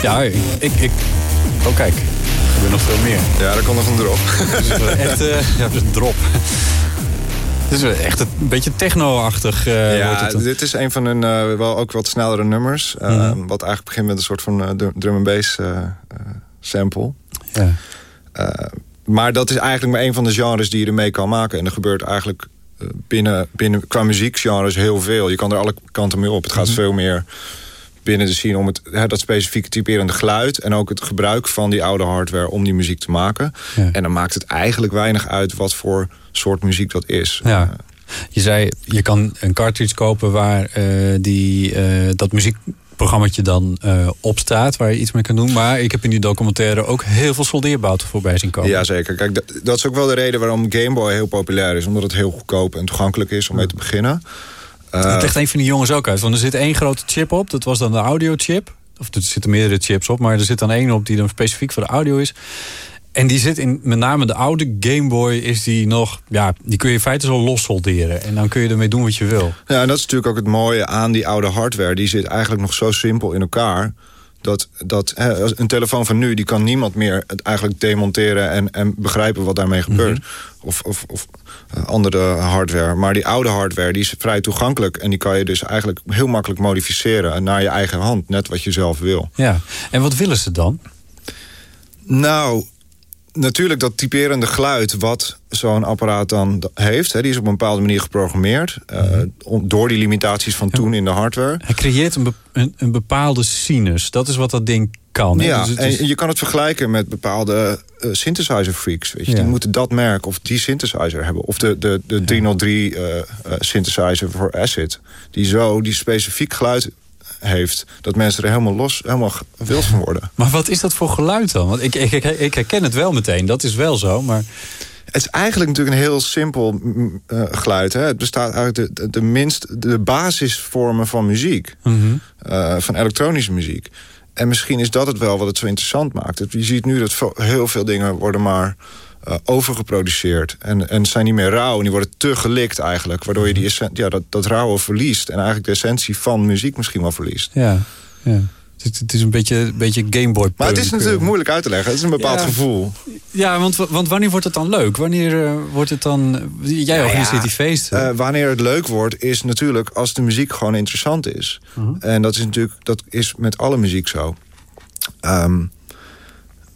S12: Ja, ik, ik oh, kijk. Nog veel meer.
S13: Ja, er komt nog een drop.
S12: Het is wel echt eh, ja, is een drop. Het is echt een beetje techno-achtig. eh, wordt
S13: ja, dit is een van hun eh, wel ook wat snellere nummers. eh,
S12: Mhm.
S13: Wat eigenlijk begint met een soort van drum- and bass sample.
S12: Ja.
S13: Maar dat is eigenlijk maar een van de genres die je ermee kan maken. En er gebeurt eigenlijk binnen, binnen qua muziekgenres heel veel. Je kan er alle kanten mee op. Het gaat
S12: Mhm.
S13: veel meer binnen de scene om het, hè, dat specifieke typerende geluid... en ook het gebruik van die oude hardware om die muziek te maken.
S12: Ja.
S13: En dan maakt het eigenlijk weinig uit wat voor soort muziek dat is.
S12: Ja. Je zei, je kan een cartridge kopen waar eh, die, eh, dat muziekprogrammaatje dan eh, op staat, waar je iets mee kan doen. Maar ik heb in die documentaire ook heel veel soldeerbouten voorbij zien komen.
S13: Ja, zeker. Kijk, dat, dat is ook wel de reden waarom Game Boy heel populair is. Omdat het heel goedkoop en toegankelijk is om mee te beginnen. Eh,
S12: dat legt een van die jongens ook uit. Want er zit één grote chip op, dat was dan de audiochip. Of er zitten meerdere chips op, maar er zit dan één op die dan specifiek voor de audio is. En die zit in met name de oude Game Boy is die nog, ja, die kun je in feite zo los solderen. En dan kun je ermee doen wat je wil.
S13: Ja, en dat is natuurlijk ook het mooie aan die oude hardware. Die zit eigenlijk nog zo simpel in elkaar. Dat, dat hè, een telefoon van nu, die kan niemand meer het eigenlijk demonteren en, en begrijpen wat daarmee gebeurt. Of, of, of eh, andere hardware. Maar die oude hardware die is vrij toegankelijk. En die kan je dus eigenlijk heel makkelijk modificeren naar je eigen hand. Net wat je zelf wil.
S12: Ja. En wat willen ze dan?
S13: Nou, natuurlijk dat typerende geluid wat zo'n apparaat dan heeft... Hè, die is op een bepaalde manier geprogrammeerd... eh, om- door die limitaties van toen in de hardware.
S12: Hij creëert een, be- een, een bepaalde sinus. Dat is wat dat ding kan. hè?
S13: Ja,
S12: Dus het is-
S13: en je kan het vergelijken met bepaalde eh, synthesizer freaks. Weet je.
S12: Ja.
S13: Die moeten dat merk of die synthesizer hebben. Of de, de, de 303 eh, eh, synthesizer voor Acid. Die zo die specifiek geluid heeft... dat mensen er helemaal los, helemaal wild van worden.
S12: Maar wat is dat voor geluid dan? Want ik, ik, ik, ik herken het wel meteen, dat is wel zo. Maar
S13: Het is eigenlijk natuurlijk een heel simpel eh, geluid. Hè? Het bestaat eigenlijk de, de, de minst de basisvormen van muziek.
S12: Mhm.
S13: eh, van elektronische muziek. En misschien is dat het wel wat het zo interessant maakt. Je ziet nu dat heel veel dingen worden maar eh, overgeproduceerd. En, en zijn niet meer rauw. En die worden te gelikt eigenlijk. Waardoor je die essen- ja, dat, dat rauwe verliest. En eigenlijk de essentie van muziek misschien wel verliest.
S12: ja, ja. Het, het is een beetje, een beetje Gameboy
S13: Maar het is natuurlijk
S12: eh.
S13: moeilijk uit te leggen. Het is een bepaald
S12: Ja.
S13: gevoel.
S12: Ja, want, want wanneer wordt het dan leuk? Wanneer eh, wordt het dan... Jij
S13: Nou
S12: organiseert
S13: ja,
S12: die feesten.
S13: wanneer het leuk wordt, is natuurlijk als de muziek gewoon interessant is.
S12: Mhm.
S13: En dat is natuurlijk dat is met alle muziek zo. Ehm,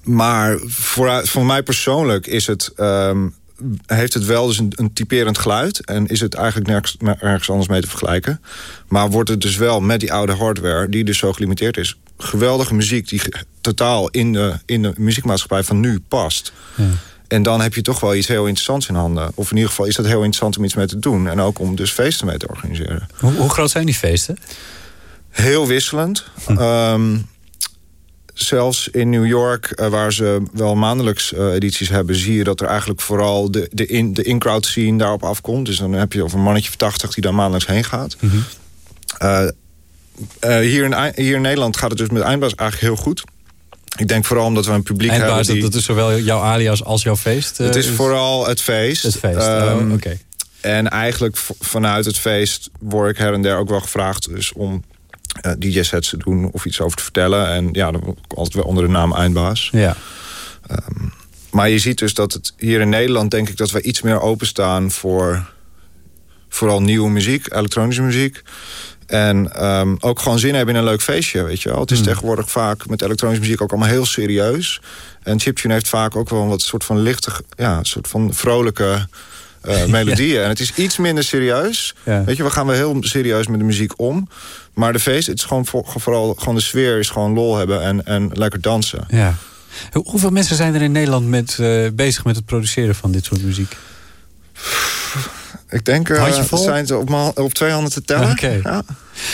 S13: maar voor, voor mij persoonlijk is het, ehm, heeft het wel dus een, een typerend geluid. En is het eigenlijk nergens, nergens anders mee te vergelijken. Maar wordt het dus wel met die oude hardware, die dus zo gelimiteerd is. Geweldige muziek die totaal in de, in de muziekmaatschappij van nu past. En dan heb je toch wel iets heel interessants in handen. Of in ieder geval is dat heel interessant om iets mee te doen. En ook om dus feesten mee te organiseren.
S12: Hoe, hoe groot zijn die feesten?
S13: Heel wisselend. Ehm, zelfs in New York, eh, waar ze wel maandelijks eh, edities hebben... zie je dat er eigenlijk vooral de, de, in, de in-crowd scene daarop afkomt. Dus dan heb je over een mannetje van 80 die daar maandelijks heen gaat. Eh, eh, hier, in, hier in Nederland gaat het dus met Eindbaas eigenlijk heel goed. Ik denk vooral omdat we een publiek
S12: Eindbaas,
S13: hebben... Die,
S12: dat is zowel jouw alias als jouw feest?
S13: het is vooral het feest.
S12: Het feest,
S13: Ehm,
S12: oh, oké.
S13: En eigenlijk vanuit het feest word ik her en der ook wel gevraagd... Dus om eh, DJ-sets te doen of iets over te vertellen. En ja, dan altijd wel onder de naam Eindbaas.
S12: Ja.
S13: Ehm, maar je ziet dus dat het hier in Nederland... denk ik dat we iets meer openstaan voor vooral nieuwe muziek, elektronische muziek. En ehm, ook gewoon zin hebben in een leuk feestje, weet je wel. Het is tegenwoordig vaak met elektronische muziek ook allemaal heel serieus. En Chiptune heeft vaak ook wel een wat soort van lichte... ja, een soort van vrolijke eh, melodieën. En het is iets minder serieus. Weet je, we gaan wel heel serieus met de muziek om. Maar de feest, het is gewoon voor- vooral gewoon de sfeer... is gewoon lol hebben en, en lekker dansen.
S12: Ja. Hoe- Hoeveel mensen zijn er in Nederland met, eh, bezig met het produceren van dit soort muziek?
S13: Ik denk,
S12: Handjevol?
S13: zijn ze op, op twee handen te tellen. Ja.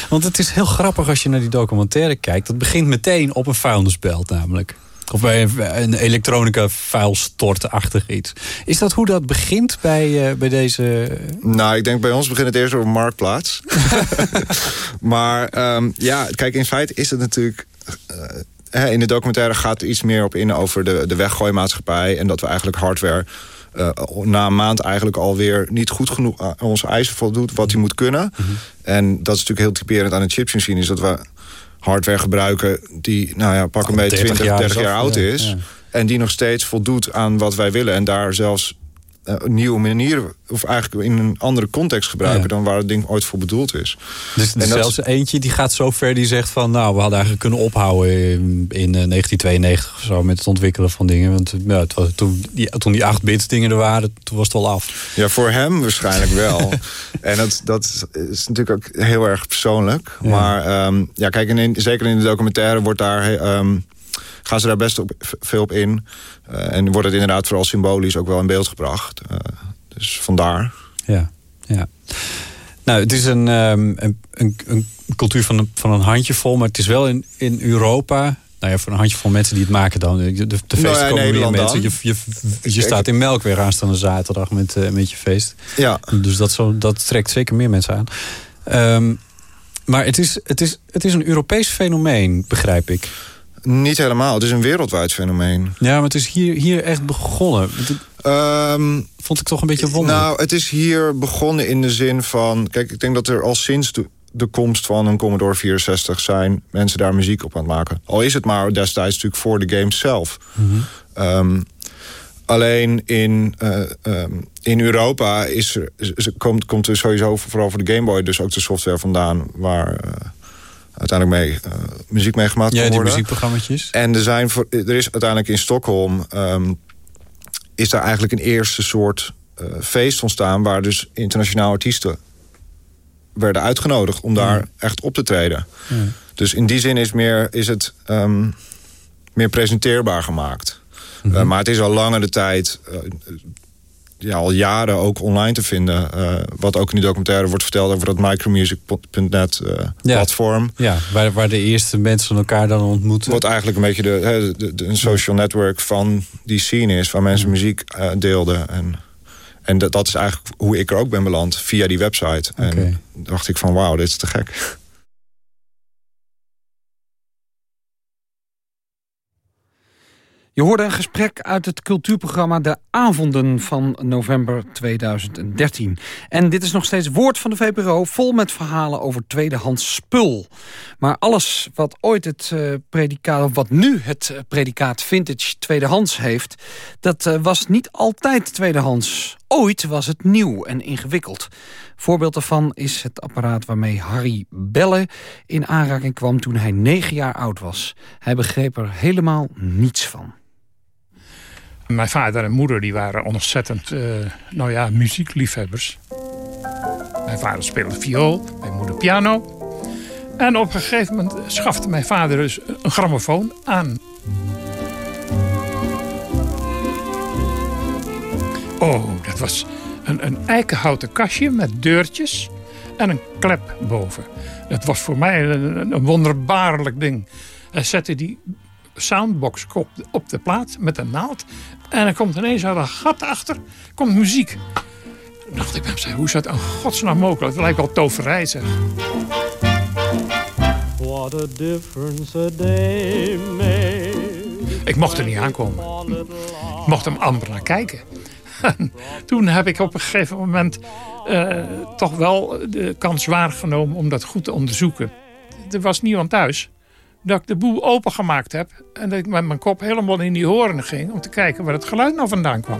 S12: Want het is heel grappig als je naar die documentaire kijkt. Dat begint meteen op een vuilnisbelt namelijk. Of bij een, een elektronica vuilstortachtig iets. Is dat hoe dat begint bij, eh, bij deze...
S13: Nou, ik denk bij ons begint het eerst op een marktplaats. maar ehm, ja, kijk, in feite is het natuurlijk... eh, in de documentaire gaat er iets meer op in over de, de weggooimaatschappij... en dat we eigenlijk hardware eh, na een maand eigenlijk alweer niet goed genoeg aan onze eisen voldoet... wat die moet kunnen. En dat is natuurlijk heel typerend aan de scene... is dat we hardware gebruiken die, nou ja, pak een beetje
S12: 30
S13: 20,
S12: jaar
S13: 30
S12: is
S13: jaar oud is... En die nog steeds voldoet aan wat wij willen. En daar zelfs eh, nieuwe manieren... of eigenlijk in een andere context gebruiken...
S12: Ja.
S13: dan waar het ding ooit voor bedoeld is.
S12: Dus
S13: En dat
S12: zelfs eentje die gaat zo ver die zegt van... nou, we hadden eigenlijk kunnen ophouden in, in eh, 1992 of zo... met het ontwikkelen van dingen. Want eh, ja, het was, toen, die, toen die 8-bit dingen er waren, toen was het al af.
S13: Ja, voor hem waarschijnlijk wel. en dat, dat is natuurlijk ook heel erg persoonlijk.
S12: Ja.
S13: Maar ehm, ja, kijk, in, zeker in de documentaire wordt daar, ehm, gaan ze daar best op, veel op in. Eh, en wordt het inderdaad vooral symbolisch ook wel in beeld gebracht. Eh, dus vandaar.
S12: Ja, ja. Nou, het is een, ehm, een, een, een cultuur van een, van een handjevol... maar het is wel in, in Europa... Nou ja, voor een handjevol mensen die het maken dan. De, de, feesten
S13: Nou ja, in
S12: komen mensen. Je, je, je staat in Melkweg aanstaande zaterdag met, eh, met je feest.
S13: Ja.
S12: Dus dat, zo, dat trekt zeker meer mensen aan. Ehm, maar het is, het, is, het is een Europees fenomeen, begrijp ik.
S13: Niet helemaal. Het is een wereldwijd fenomeen.
S12: Ja, maar het is hier, hier echt begonnen. Het- vond ik toch een beetje wonderlijk.
S13: Nou, het is hier begonnen in de zin van... Kijk, ik denk dat er al sinds de, de komst van een Commodore 64... zijn mensen daar muziek op aan het maken. Al is het maar destijds natuurlijk voor de games zelf. Ehm, alleen in, eh, ehm, in Europa is er, is- komt, komt er sowieso vooral voor de Game Boy... dus ook de software vandaan waar eh, uiteindelijk mee, eh, muziek mee gemaakt
S12: Ja,
S13: kan worden.
S12: muziekprogramma's.
S13: En er, zijn voor, er is uiteindelijk in Stockholm... ehm, is daar eigenlijk een eerste soort eh, feest ontstaan... waar dus internationale artiesten werden uitgenodigd... om daar echt op te treden.
S12: Ja.
S13: Dus in die zin is, meer, is het ehm, meer presenteerbaar gemaakt.
S12: Mhm.
S13: Eh, maar het is al langere tijd... ja, al jaren ook online te vinden. eh, wat ook in die documentaire wordt verteld... over dat micromusic.net eh,
S12: Ja.
S13: platform.
S12: Ja, waar, waar de eerste mensen elkaar dan ontmoeten.
S13: Wat eigenlijk een beetje de, hè, de, de- een social network van die scene is... waar mensen muziek eh, deelden. En, en dat, dat is eigenlijk hoe ik er ook ben beland, via die website. En dacht ik van, wauw, dit is te gek.
S4: Je hoorde een gesprek uit het cultuurprogramma De Avonden van november 2013. En dit is nog steeds Woord van de VPRO, vol met verhalen over tweedehands spul. Maar alles wat ooit het uh, predicaat, of wat nu het uh, predicaat vintage tweedehands heeft... dat uh, was niet altijd tweedehands. Ooit was het nieuw en ingewikkeld. Voorbeeld daarvan is het apparaat waarmee Harry Belle in aanraking kwam toen hij negen jaar oud was. Hij begreep er helemaal niets van.
S14: Mijn vader en moeder die waren ontzettend uh, nou ja, muziekliefhebbers. Mijn vader speelde viool, mijn moeder piano. En op een gegeven moment schafte mijn vader dus een grammofoon aan. Oh, dat was een, een eikenhouten kastje met deurtjes en een klep boven. Dat was voor mij een, een wonderbaarlijk ding. Hij zette die soundbox op, op de plaat met een naald. En er komt ineens uit een gat achter komt muziek. Dan dacht ik bij hem, hoe is dat in godsnaam mogelijk? Het lijkt wel toverij zeg. What a difference a day made. Ik mocht er niet aankomen. Ik mocht hem amper naar kijken. toen heb ik op een gegeven moment uh, toch wel de kans waargenomen om dat goed te onderzoeken. Er was niemand thuis. Dat ik de boel opengemaakt heb en dat ik met mijn kop helemaal in die horen ging om te kijken waar het geluid nou vandaan kwam.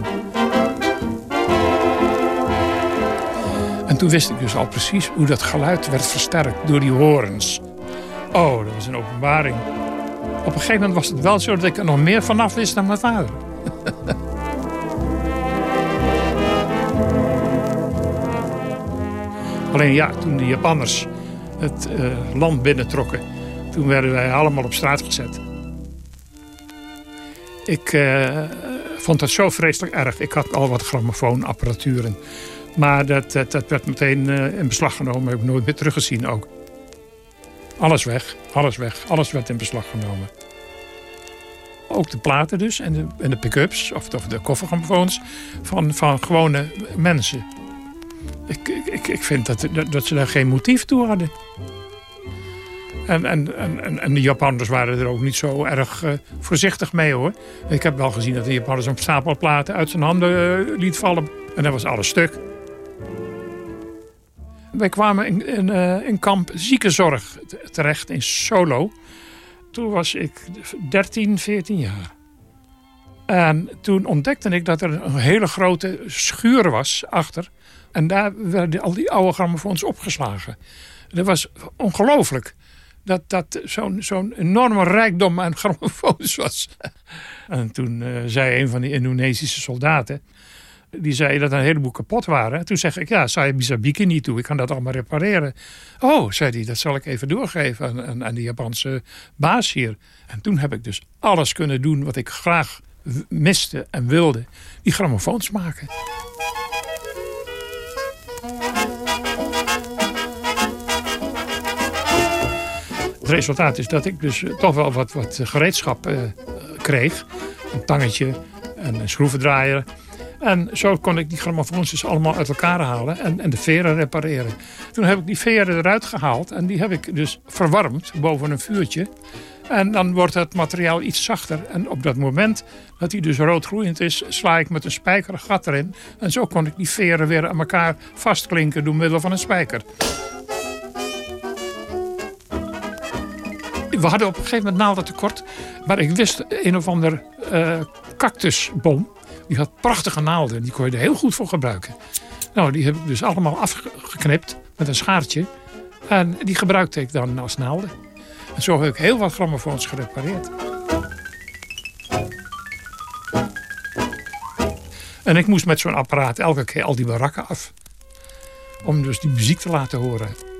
S14: En toen wist ik dus al precies hoe dat geluid werd versterkt door die horens. Oh, dat was een openbaring. Op een gegeven moment was het wel zo dat ik er nog meer vanaf wist dan mijn vader. Alleen ja, toen de Japanners het uh, land binnentrokken, toen werden wij allemaal op straat gezet. Ik uh, vond dat zo vreselijk erg. Ik had al wat grammofoonapparaturen. Maar dat, dat, werd meteen uh, in beslag genomen. Heb ik nooit meer teruggezien ook. Alles weg, alles weg. Alles werd in beslag genomen. Ook de platen dus en de, en de pick-ups of, of de koffergrammofoons van, van gewone mensen. Ik, ik, ik vind dat, dat ze daar geen motief toe hadden. En, en, en, en de Japanners waren er ook niet zo erg uh, voorzichtig mee hoor. Ik heb wel gezien dat de Japanners een stapel platen uit zijn handen uh, liet vallen. En dat was alles stuk. Wij kwamen in, in, uh, in kamp ziekenzorg terecht in Solo. Toen was ik 13, 14 jaar. En toen ontdekte ik dat er een hele grote schuur was achter. En daar werden al die oude grammofoons opgeslagen. Dat was ongelooflijk. Dat dat zo'n zo'n enorme rijkdom aan grammofoons was. En toen uh, zei een van die Indonesische soldaten... Die zei dat een heleboel kapot waren. Toen zeg ik, ja, je Bisabiki niet toe. Ik kan dat allemaal repareren. Oh, zei hij, dat zal ik even doorgeven aan, aan, aan de Japanse baas hier. En toen heb ik dus alles kunnen doen wat ik graag miste en wilde. Die grammofoons maken. Resultaat is dat ik dus eh, toch wel wat, wat gereedschap uh, kreeg. Een tangetje, en een schroevendraaier. En zo kon ik die grammofoons allemaal uit elkaar halen en, en de veren repareren. Toen heb ik die veren eruit gehaald en die heb ik dus verwarmd boven een vuurtje. En dan wordt het materiaal iets zachter. En op dat moment dat hij dus roodgloeiend is, sla ik met een spijker een gat erin. En zo kon ik die veren weer aan elkaar vastklinken door middel van een spijker. We hadden op een gegeven moment naalden tekort. Maar ik wist een of ander uh, cactusboom. Die had prachtige naalden. Die kon je er heel goed voor gebruiken. Nou, die heb ik dus allemaal afgeknipt met een schaartje. En die gebruikte ik dan als naalden. En zo heb ik heel wat grammofoons gerepareerd. En ik moest met zo'n apparaat elke keer al die barakken af. Om dus die muziek te laten horen.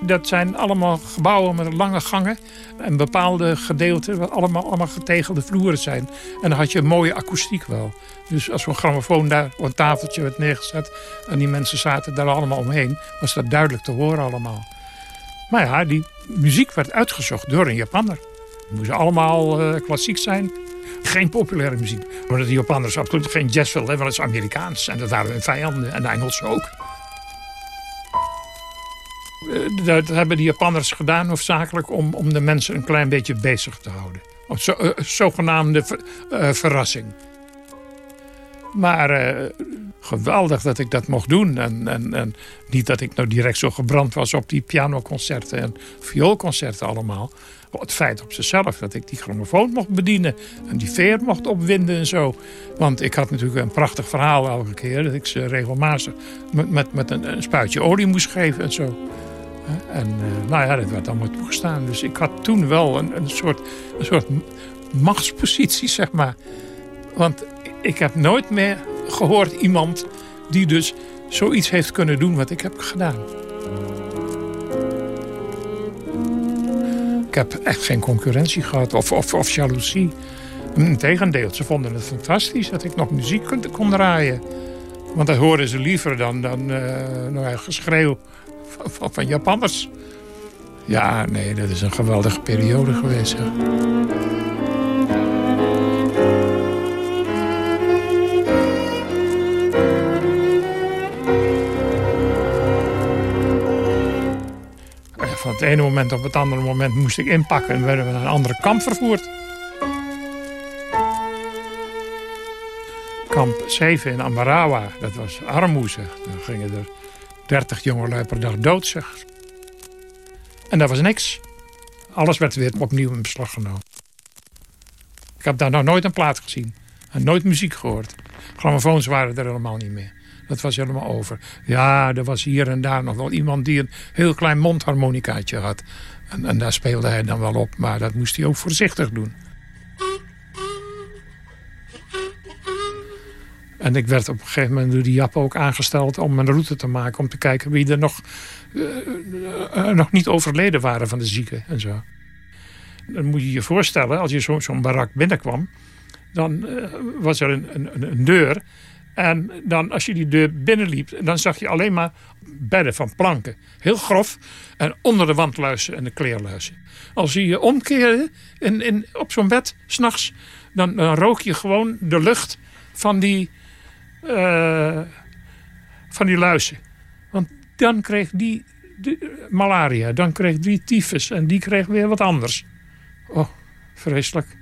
S14: Dat zijn allemaal gebouwen met lange gangen. En bepaalde gedeelten wat allemaal, allemaal getegelde vloeren zijn. En dan had je een mooie akoestiek wel. Dus als zo'n grammofoon daar op een tafeltje werd neergezet... en die mensen zaten daar allemaal omheen... was dat duidelijk te horen allemaal. Maar ja, die muziek werd uitgezocht door een Japanner. Het moest allemaal uh, klassiek zijn. Geen populaire muziek. Maar de Japanners absoluut geen jazz wilden, wel eens Amerikaans. En dat waren hun vijanden en de Engelsen ook. Eh, Dat hebben de Japanners gedaan hoofdzakelijk om, om de mensen een klein beetje bezig te houden. Zo, eh, zogenaamde eh, verrassing. Maar geweldig dat ik dat mocht doen. En, en, en niet dat ik nou direct zo gebrand was op die pianoconcerten en vioolconcerten allemaal. Het feit op zichzelf dat ik die grammofoon mocht bedienen en die veer mocht opwinden en zo. Want ik had natuurlijk een prachtig verhaal elke keer. Dat ik ze regelmatig met, met, met een, een spuitje olie moest geven en zo. En eh, nou ja, dat werd allemaal toegestaan. Dus ik had toen wel een, een, soort, een soort machtspositie, zeg maar. Want ik heb nooit meer gehoord iemand die dus zoiets heeft kunnen doen wat ik heb gedaan. Ik heb echt geen concurrentie gehad of, of, of jaloezie. Integendeel, ze vonden het fantastisch dat ik nog muziek kon, kon draaien. Want dat hoorden ze liever dan, dan eh, nou ja, geschreeuw van, van, Japanners. Ja, nee, dat is een geweldige periode geweest. Eh, Van het ene moment op het andere moment moest ik inpakken en werden we naar een andere kamp vervoerd. Kamp 7 in Ambarawa, dat was armoe zeg. Dan gingen er 30 jongelui per dag dood zeg. En dat was niks. Alles werd weer opnieuw in beslag genomen. Ik heb daar nog nooit een plaat gezien. En nooit muziek gehoord. Grammofoons waren er helemaal niet meer. Dat was helemaal over. Ja, er was hier en daar nog wel iemand die een heel klein mondharmonicaatje had. En, en daar speelde hij dan wel op. Maar dat moest hij ook voorzichtig doen. En ik werd op een gegeven moment door die Jap ook aangesteld om een route te maken. Om te kijken wie er nog, eh, eh, nog niet overleden waren van de zieken en zo. Dan moet je je voorstellen, als je zo- zo'n barak binnenkwam. Dan eh, was er een, een, een deur. En dan als je die deur binnenliep, dan zag je alleen maar bedden van planken. Heel grof. En onder de wandluizen en de kleerluizen. Als je je omkeerde in, in, op zo'n bed, s'nachts, dan, dan rook je gewoon de lucht van die, eh, van die luizen. Want dan kreeg die malaria, dan kreeg die tyfus en die kreeg weer wat anders. Oh, vreselijk.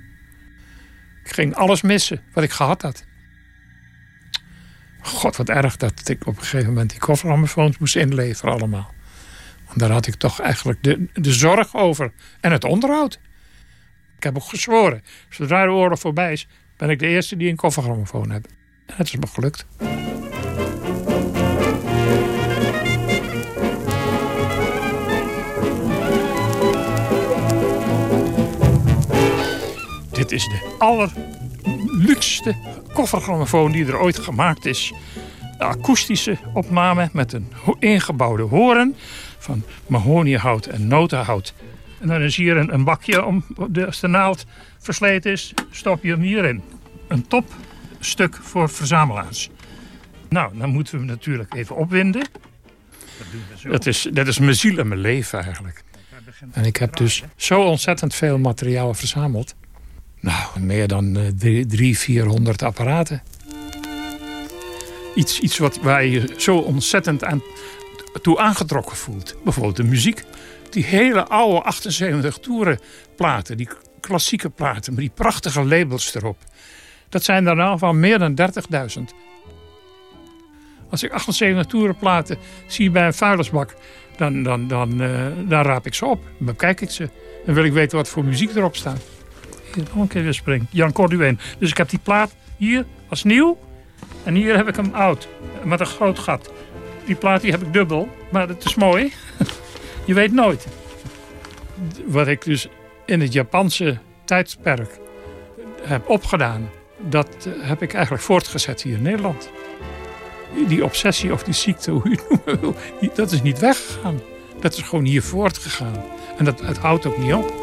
S14: Ik ging alles missen wat ik gehad had. God, wat erg dat ik op een gegeven moment die kofferammofoons moest inleveren allemaal. Want daar had ik toch eigenlijk de, de zorg over. En het onderhoud. Ik heb ook gezworen. Zodra de oorlog voorbij is, ben ik de eerste die een koffergrammofoon heeft. En het is me gelukt. Dit is de allerluxste koffergrammofoon die er ooit gemaakt is. De akoestische opname met een ingebouwde horen van mahoniehout en notenhout. En dan is hier een, bakje om, als de naald versleten is, stop je hem hierin. Een topstuk voor verzamelaars. Nou, dan moeten we hem natuurlijk even opwinden. Dat is, dat is mijn ziel en mijn leven eigenlijk. En ik heb dus zo ontzettend veel materiaal verzameld. Nou, meer dan eh, drie, drie, 400 apparaten. Iets, iets wat, waar je je zo ontzettend aan, toe aangetrokken voelt. Bijvoorbeeld de muziek. Die hele oude 78 toeren platen, die klassieke platen... met die prachtige labels erop. Dat zijn er van meer dan 30.000. Als ik 78 toeren platen zie bij een vuilnisbak... dan, dan, dan, eh, dan raap ik ze op. Bekijk ik ze. Dan wil ik weten wat voor muziek erop staat. Hier, nog een keer weer spring. Jan Cordueen. Dus ik heb die plaat hier als nieuw. En hier heb ik hem oud. Met een groot gat. Die plaat die heb ik dubbel. Maar dat is mooi. Je weet nooit. Wat ik dus in het Japanse tijdsperk heb opgedaan. Dat eh, heb ik eigenlijk voortgezet hier in Nederland. Die- obsessie of die ziekte, hoe je het noemen wil, dat is niet weggegaan. Dat is gewoon hier voortgegaan. En dat, het houdt ook niet op.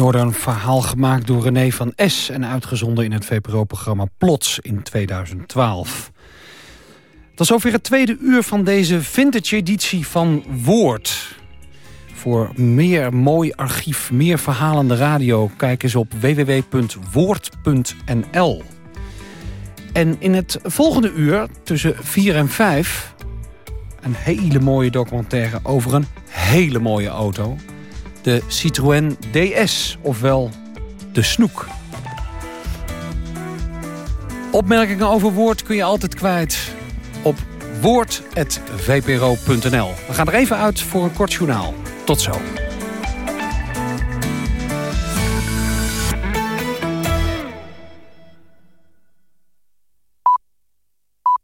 S4: Je een verhaal gemaakt door René van S... en uitgezonden in het VPRO-programma Plots in 2012. Dat is over het tweede uur van deze vintage-editie van Woord. Voor meer mooi archief, meer verhalende radio... kijk eens op www.woord.nl. En in het volgende uur, tussen 4 en 5... een hele mooie documentaire over een hele mooie auto. De Citroën DS, ofwel de Snoek. Opmerkingen over Woord kun je altijd kwijt op woord.vpro.nl. We gaan er even uit voor een kort journaal. Tot zo.